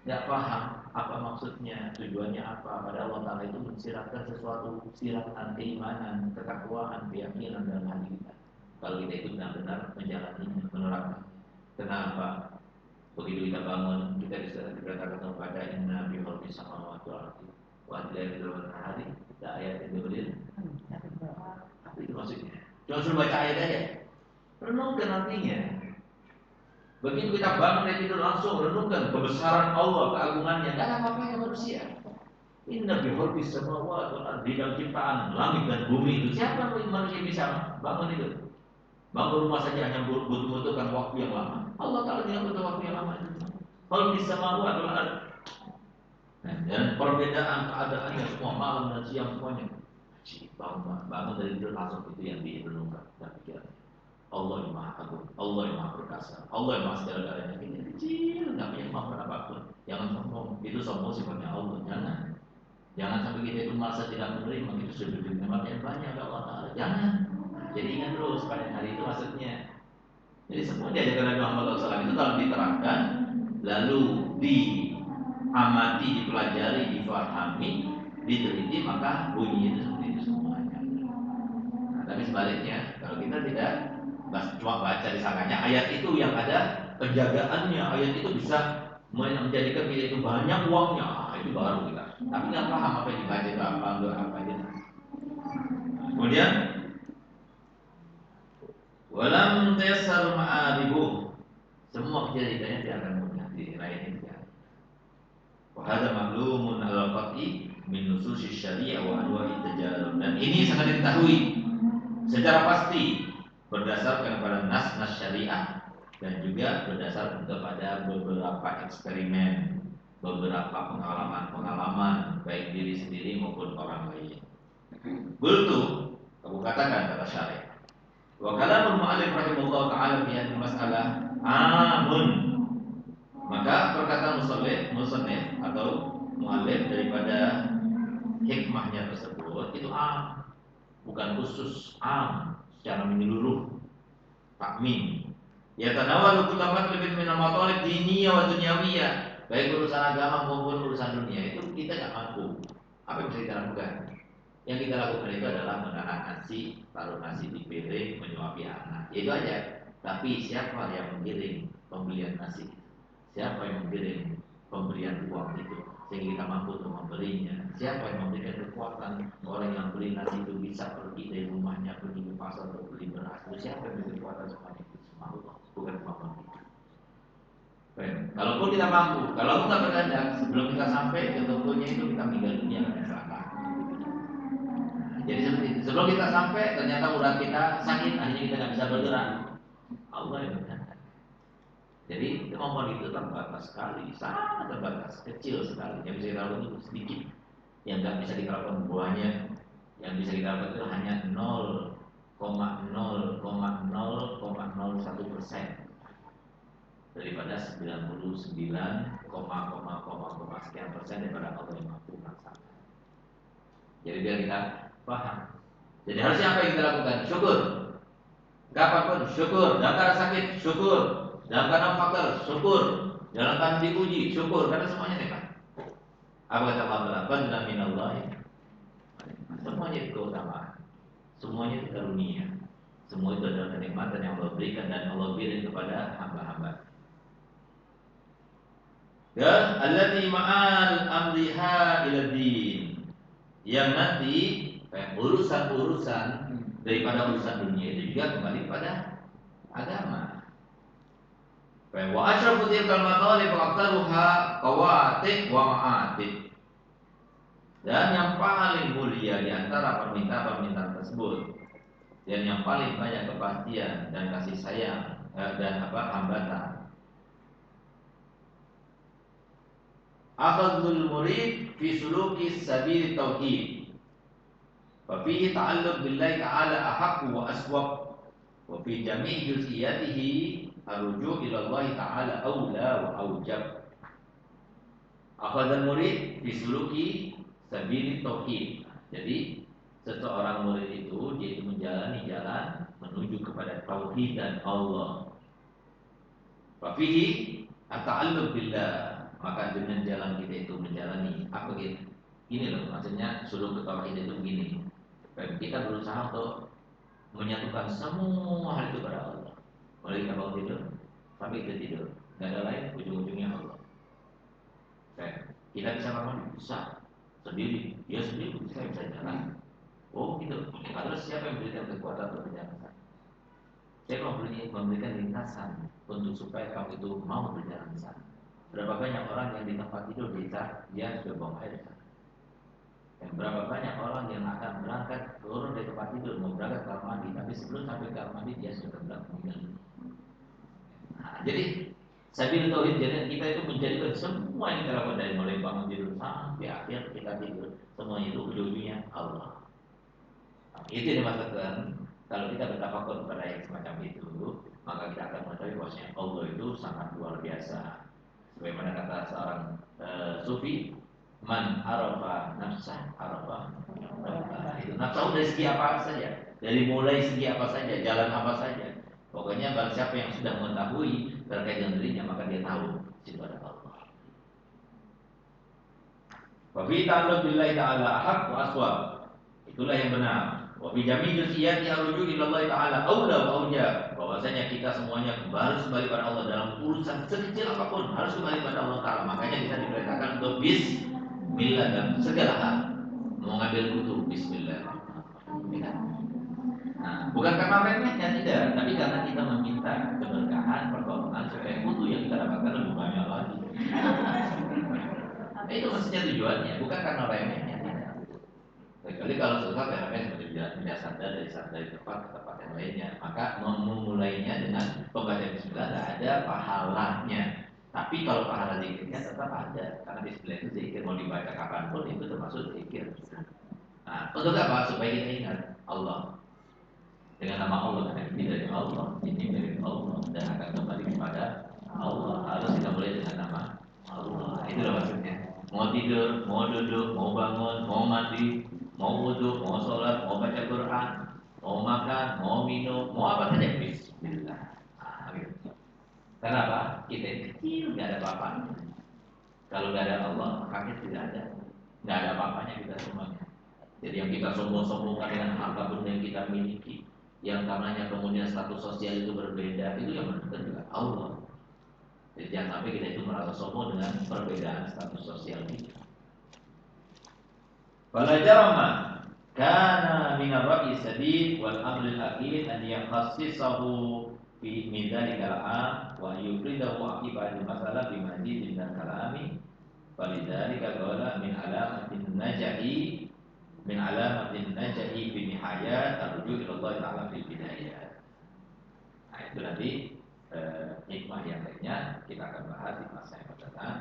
nggak paham apa maksudnya, tujuannya apa. Pada Allah Taala itu mensiratkan sesuatu siratan keimanan, ketakwaan, keyakinan dalam hati kita. kalau kita itu benar-benar menjalani menerapkan. Kenapa? Begitu kita bangun, kita bisa dikatakan kepada inna bihol bisa mawatu arti. Itu hari, ada ayat yang dibeli. Apa itu maksudnya? Cuma suruh baca ayat aja. Renungkan artinya. Begitu kita bangun dari tidur langsung renungkan kebesaran Allah, keagungannya. Gak ada apa-apanya manusia. Inna bihorbi samawat wal di dalam ciptaan langit dan bumi itu siapa manusia bisa bangun itu? Bangun rumah saja hanya butuh-butuhkan waktu yang lama. Allah Taala tidak lama itu. Kalau bisa samawat wal nah, dan perbedaan keadaannya semua malam dan siang semuanya. Bangun, bangun dari tidur langsung itu yang direnungkan dan pikiran. Allah yang maha agung, Allah yang maha perkasa, Allah yang maha segala-galanya. Ini kecil, nggak punya kemampuan apa pun. Jangan sombong, itu sombong sifatnya Allah. Jangan. Jangan sampai kita itu merasa tidak menerima itu sudah diberi nikmat yang banyak oleh Allah Taala. Jangan. Jadi ingat terus pada hari itu maksudnya. Jadi semua diajarkan Nabi Muhammad SAW itu kalau diterangkan lalu diamati, dipelajari, difahami, diteliti maka bunyi itu seperti itu semuanya. Nah, tapi sebaliknya kalau kita tidak cuma baca disangkanya ayat itu yang ada penjagaannya ayat itu bisa menjadikan kita itu banyak uangnya ah, itu baru kita tapi nggak paham apa yang dibaca itu apa enggak apa gitu. Kemudian walam tesar ma'aribu semua kejadiannya dia akan mudah diraih dia. Wahada maklumun al qati min nusus syariah wa anwa'i tajarub dan ini sangat diketahui secara pasti berdasarkan pada nas-nas syariah dan juga berdasarkan kepada beberapa eksperimen beberapa pengalaman-pengalaman baik diri sendiri maupun orang lain. Bultu, kamu katakan kata syarif. Wa kalamul mu'allif rahimahullah taala hadhihi masalah amun. Maka perkataan musallif, musannif atau mu'allif daripada hikmahnya tersebut itu am, bukan khusus am secara menyeluruh takmin. Ya tanawalu kulamat lebih min al-matalib diniyah wa dunyawiyah baik urusan agama maupun urusan dunia itu kita nggak mampu. Apa yang bisa kita lakukan? Yang kita lakukan itu adalah menahan nasi, taruh nasi di piring, menyuapi anak. Itu aja. Tapi siapa yang mengirim pembelian nasi? Siapa yang mengirim pemberian uang itu? Sehingga kita mampu untuk memberinya. Siapa yang memberikan kekuatan orang yang beli nasi itu bisa pergi dari rumahnya, pergi ke pasar untuk beli beras? Itu siapa yang memberi kekuatan semuanya itu? Semua Allah, bukan kemampuan kita. Kalaupun kita mampu, kalau kita berkehendak sebelum kita sampai ke tokonya itu kita meninggal dunia kecelakaan. Jadi seperti itu. Sebelum kita sampai ternyata urat kita sakit, akhirnya kita nggak bisa bergerak. Allah yang berkehendak. Jadi kemampuan itu terbatas sekali, sangat terbatas, kecil sekali. Yang bisa kita lakukan itu sedikit, yang nggak bisa kita lakukan buahnya, yang bisa kita lakukan itu hanya 0,0,0,01 persen daripada 99, sekian persen daripada Allah yang mampu melaksanakan. Jadi biar kita paham. Jadi harusnya apa yang kita lakukan? Syukur. Kapan pun syukur. Dalam keadaan sakit, syukur. Dalam keadaan fakir, syukur. Dalam keadaan diuji, syukur. Karena semuanya nikmat. Apa kata Allah? Fadla minallah. Semuanya itu keutamaan. Semuanya itu karunia. Semua itu adalah kenikmatan yang Allah berikan dan Allah beri kepada hamba-hamba. Ya, allati ma'al amriha ila din. Yang nanti urusan-urusan daripada urusan dunia itu juga kembali pada agama. Wa asyrafu tilkal matalib wa aktaruha qawatib wa ma'atib. Dan yang paling mulia di antara permintaan-permintaan tersebut dan yang paling banyak kepastian dan kasih sayang eh, dan apa hambatan akhadul murid fi suluki sabil tauhid wa fihi ta'alluq billahi ta'ala ahqqu wa aswab wa fi jami' juz'iyatihi arruju' ila Allah ta'ala aula wa aujab akhadul murid fi suluki sabil tauhid. Jadi seseorang murid itu dia itu menjalani jalan menuju kepada tauhid dan Allah. Wa fihi at-ta'alluq billah. Maka dengan jalan kita itu menjalani apa gitu ini loh maksudnya suruh ke tauhid itu begini kita berusaha untuk menyatukan semua hal itu pada Allah. Mulai kita bangun tidur sampai kita tidur, nggak ada lain ujung-ujungnya Allah. Oke. Kita bisa bangun bisa sendiri, dia sendiri bisa bisa jalan. Oh gitu. Terus siapa yang memberikan kekuatan untuk berjalan? Saya mau memberikan lintasan untuk supaya kamu itu mau berjalan sana. Berapa banyak orang yang di tempat tidur desa dia sudah buang air sana. Dan berapa banyak orang yang akan berangkat turun dari tempat tidur mau berangkat ke kamar mandi, tapi sebelum sampai ke kamar mandi dia sudah bilang meninggal. Nah, jadi Sabil tauhid jadi kita itu menjadikan semua yang kita lakukan dari mulai bangun tidur sampai akhir kita tidur semua itu ujung-ujungnya Allah. Nah, itu yang dimaksudkan kalau kita bertafakur kepada yang semacam itu maka kita akan mengetahui bahwasanya Allah itu sangat luar biasa. Sebagaimana kata seorang uh, sufi, man arafa nafsah arafa itu nafsu dari segi apa saja? Dari mulai segi apa saja jalan apa saja. Pokoknya barang siapa yang sudah mengetahui terkait dengan dirinya maka dia tahu situ ada Allah. Wa fi billahi ta'ala ahaq wa aswab. Itulah yang benar. Wa fi jami' juz'iyati arju ila Allah ta'ala aula wa auja bahwasanya kita semuanya harus kembali pada Allah dalam urusan sekecil apa pun. Harus kembali pada Allah Ta'ala. Makanya kita diperintahkan untuk bis Bismillah dan segala hal. Mau ngambil kutu Bismillah. Nah, bukan karena remehnya tidak. Tapi karena kita meminta keberkahan pertolongan supaya kutu yang kita dapatkan lebih banyak lagi. Nah, itu maksudnya tujuannya. Bukan karena remehnya tidak. Kecuali kalau susah ya remeh seperti tidak sadar dari sadar dari tempat ke tempat yang lainnya. Maka memulainya dengan pembaca Bismillah ada pahalanya tapi kalau pahala zikirnya tetap ada karena Bismillah itu zikir mau dibaca kapan pun itu termasuk zikir. Nah, untuk apa? Supaya kita ingat Allah dengan nama Allah karena ini dari Allah, ini dari Allah dan akan kembali kepada Allah. Harus kita mulai dengan nama Allah. Itu maksudnya. Mau tidur, mau duduk, mau bangun, mau mandi, mau wudhu, mau sholat, mau baca Quran, mau makan, mau minum, mau apa saja Bismillah. Kenapa? Kita kecil, nggak ada apa-apanya. Kalau nggak ada Allah, kami tidak ada. Nggak ada apa-apanya kita semuanya. Jadi yang kita sombong-sombongkan dengan harta benda yang kita miliki, yang karenanya kemudian status sosial itu berbeda, itu yang menentukan juga Allah. Jadi jangan sampai kita itu merasa sombong dengan perbedaan status sosial kita. Wala jarama kana min ar-ra'yi wal amri al-akhir an yakhassisahu fi min dzalikal am wa yufridahu aqibatul masalah bi mazidin dan kalami. Falidzalika qala min alamatin najahi min alamatin najahi fi nihayat arju ila Allah taala fil bidayah nah itu nanti eh, hikmah yang lainnya kita akan bahas di masa yang akan datang.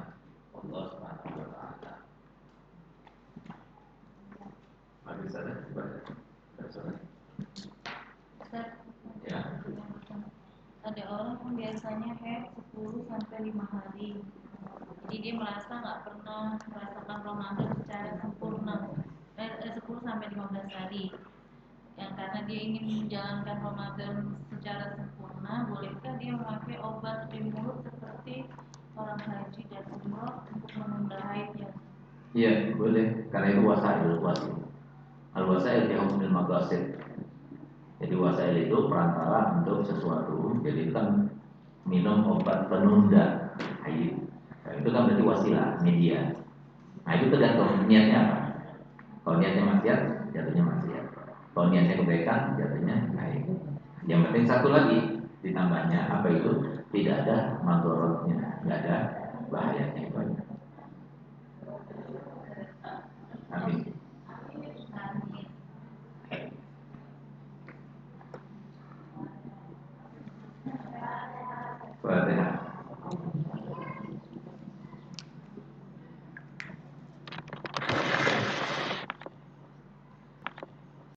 Allah subhanahu wa taala. Mari sana, Ya ada orang biasanya head 10 sampai 5 hari. Jadi dia merasa nggak pernah merasakan Ramadan secara sempurna. Eh, 10 eh, sampai 15 hari. Yang karena dia ingin menjalankan Ramadan secara sempurna bolehkah dia memakai obat di mulut seperti orang haji dan umroh untuk menunda haidnya iya boleh. Karena itu wasail wasil al wasail yang kemudian magasin jadi wasail itu perantara untuk sesuatu. Jadi kita kan minum obat penunda haid. Nah, itu kan berarti wasilah, media. Nah itu tergantung niatnya apa. Kalau niatnya maksiat, jatuhnya maksiat. Kalau niatnya kebaikan, jatuhnya baik. Yang penting satu lagi ditambahnya apa itu tidak ada madorotnya, tidak ada bahayanya itu. Amin.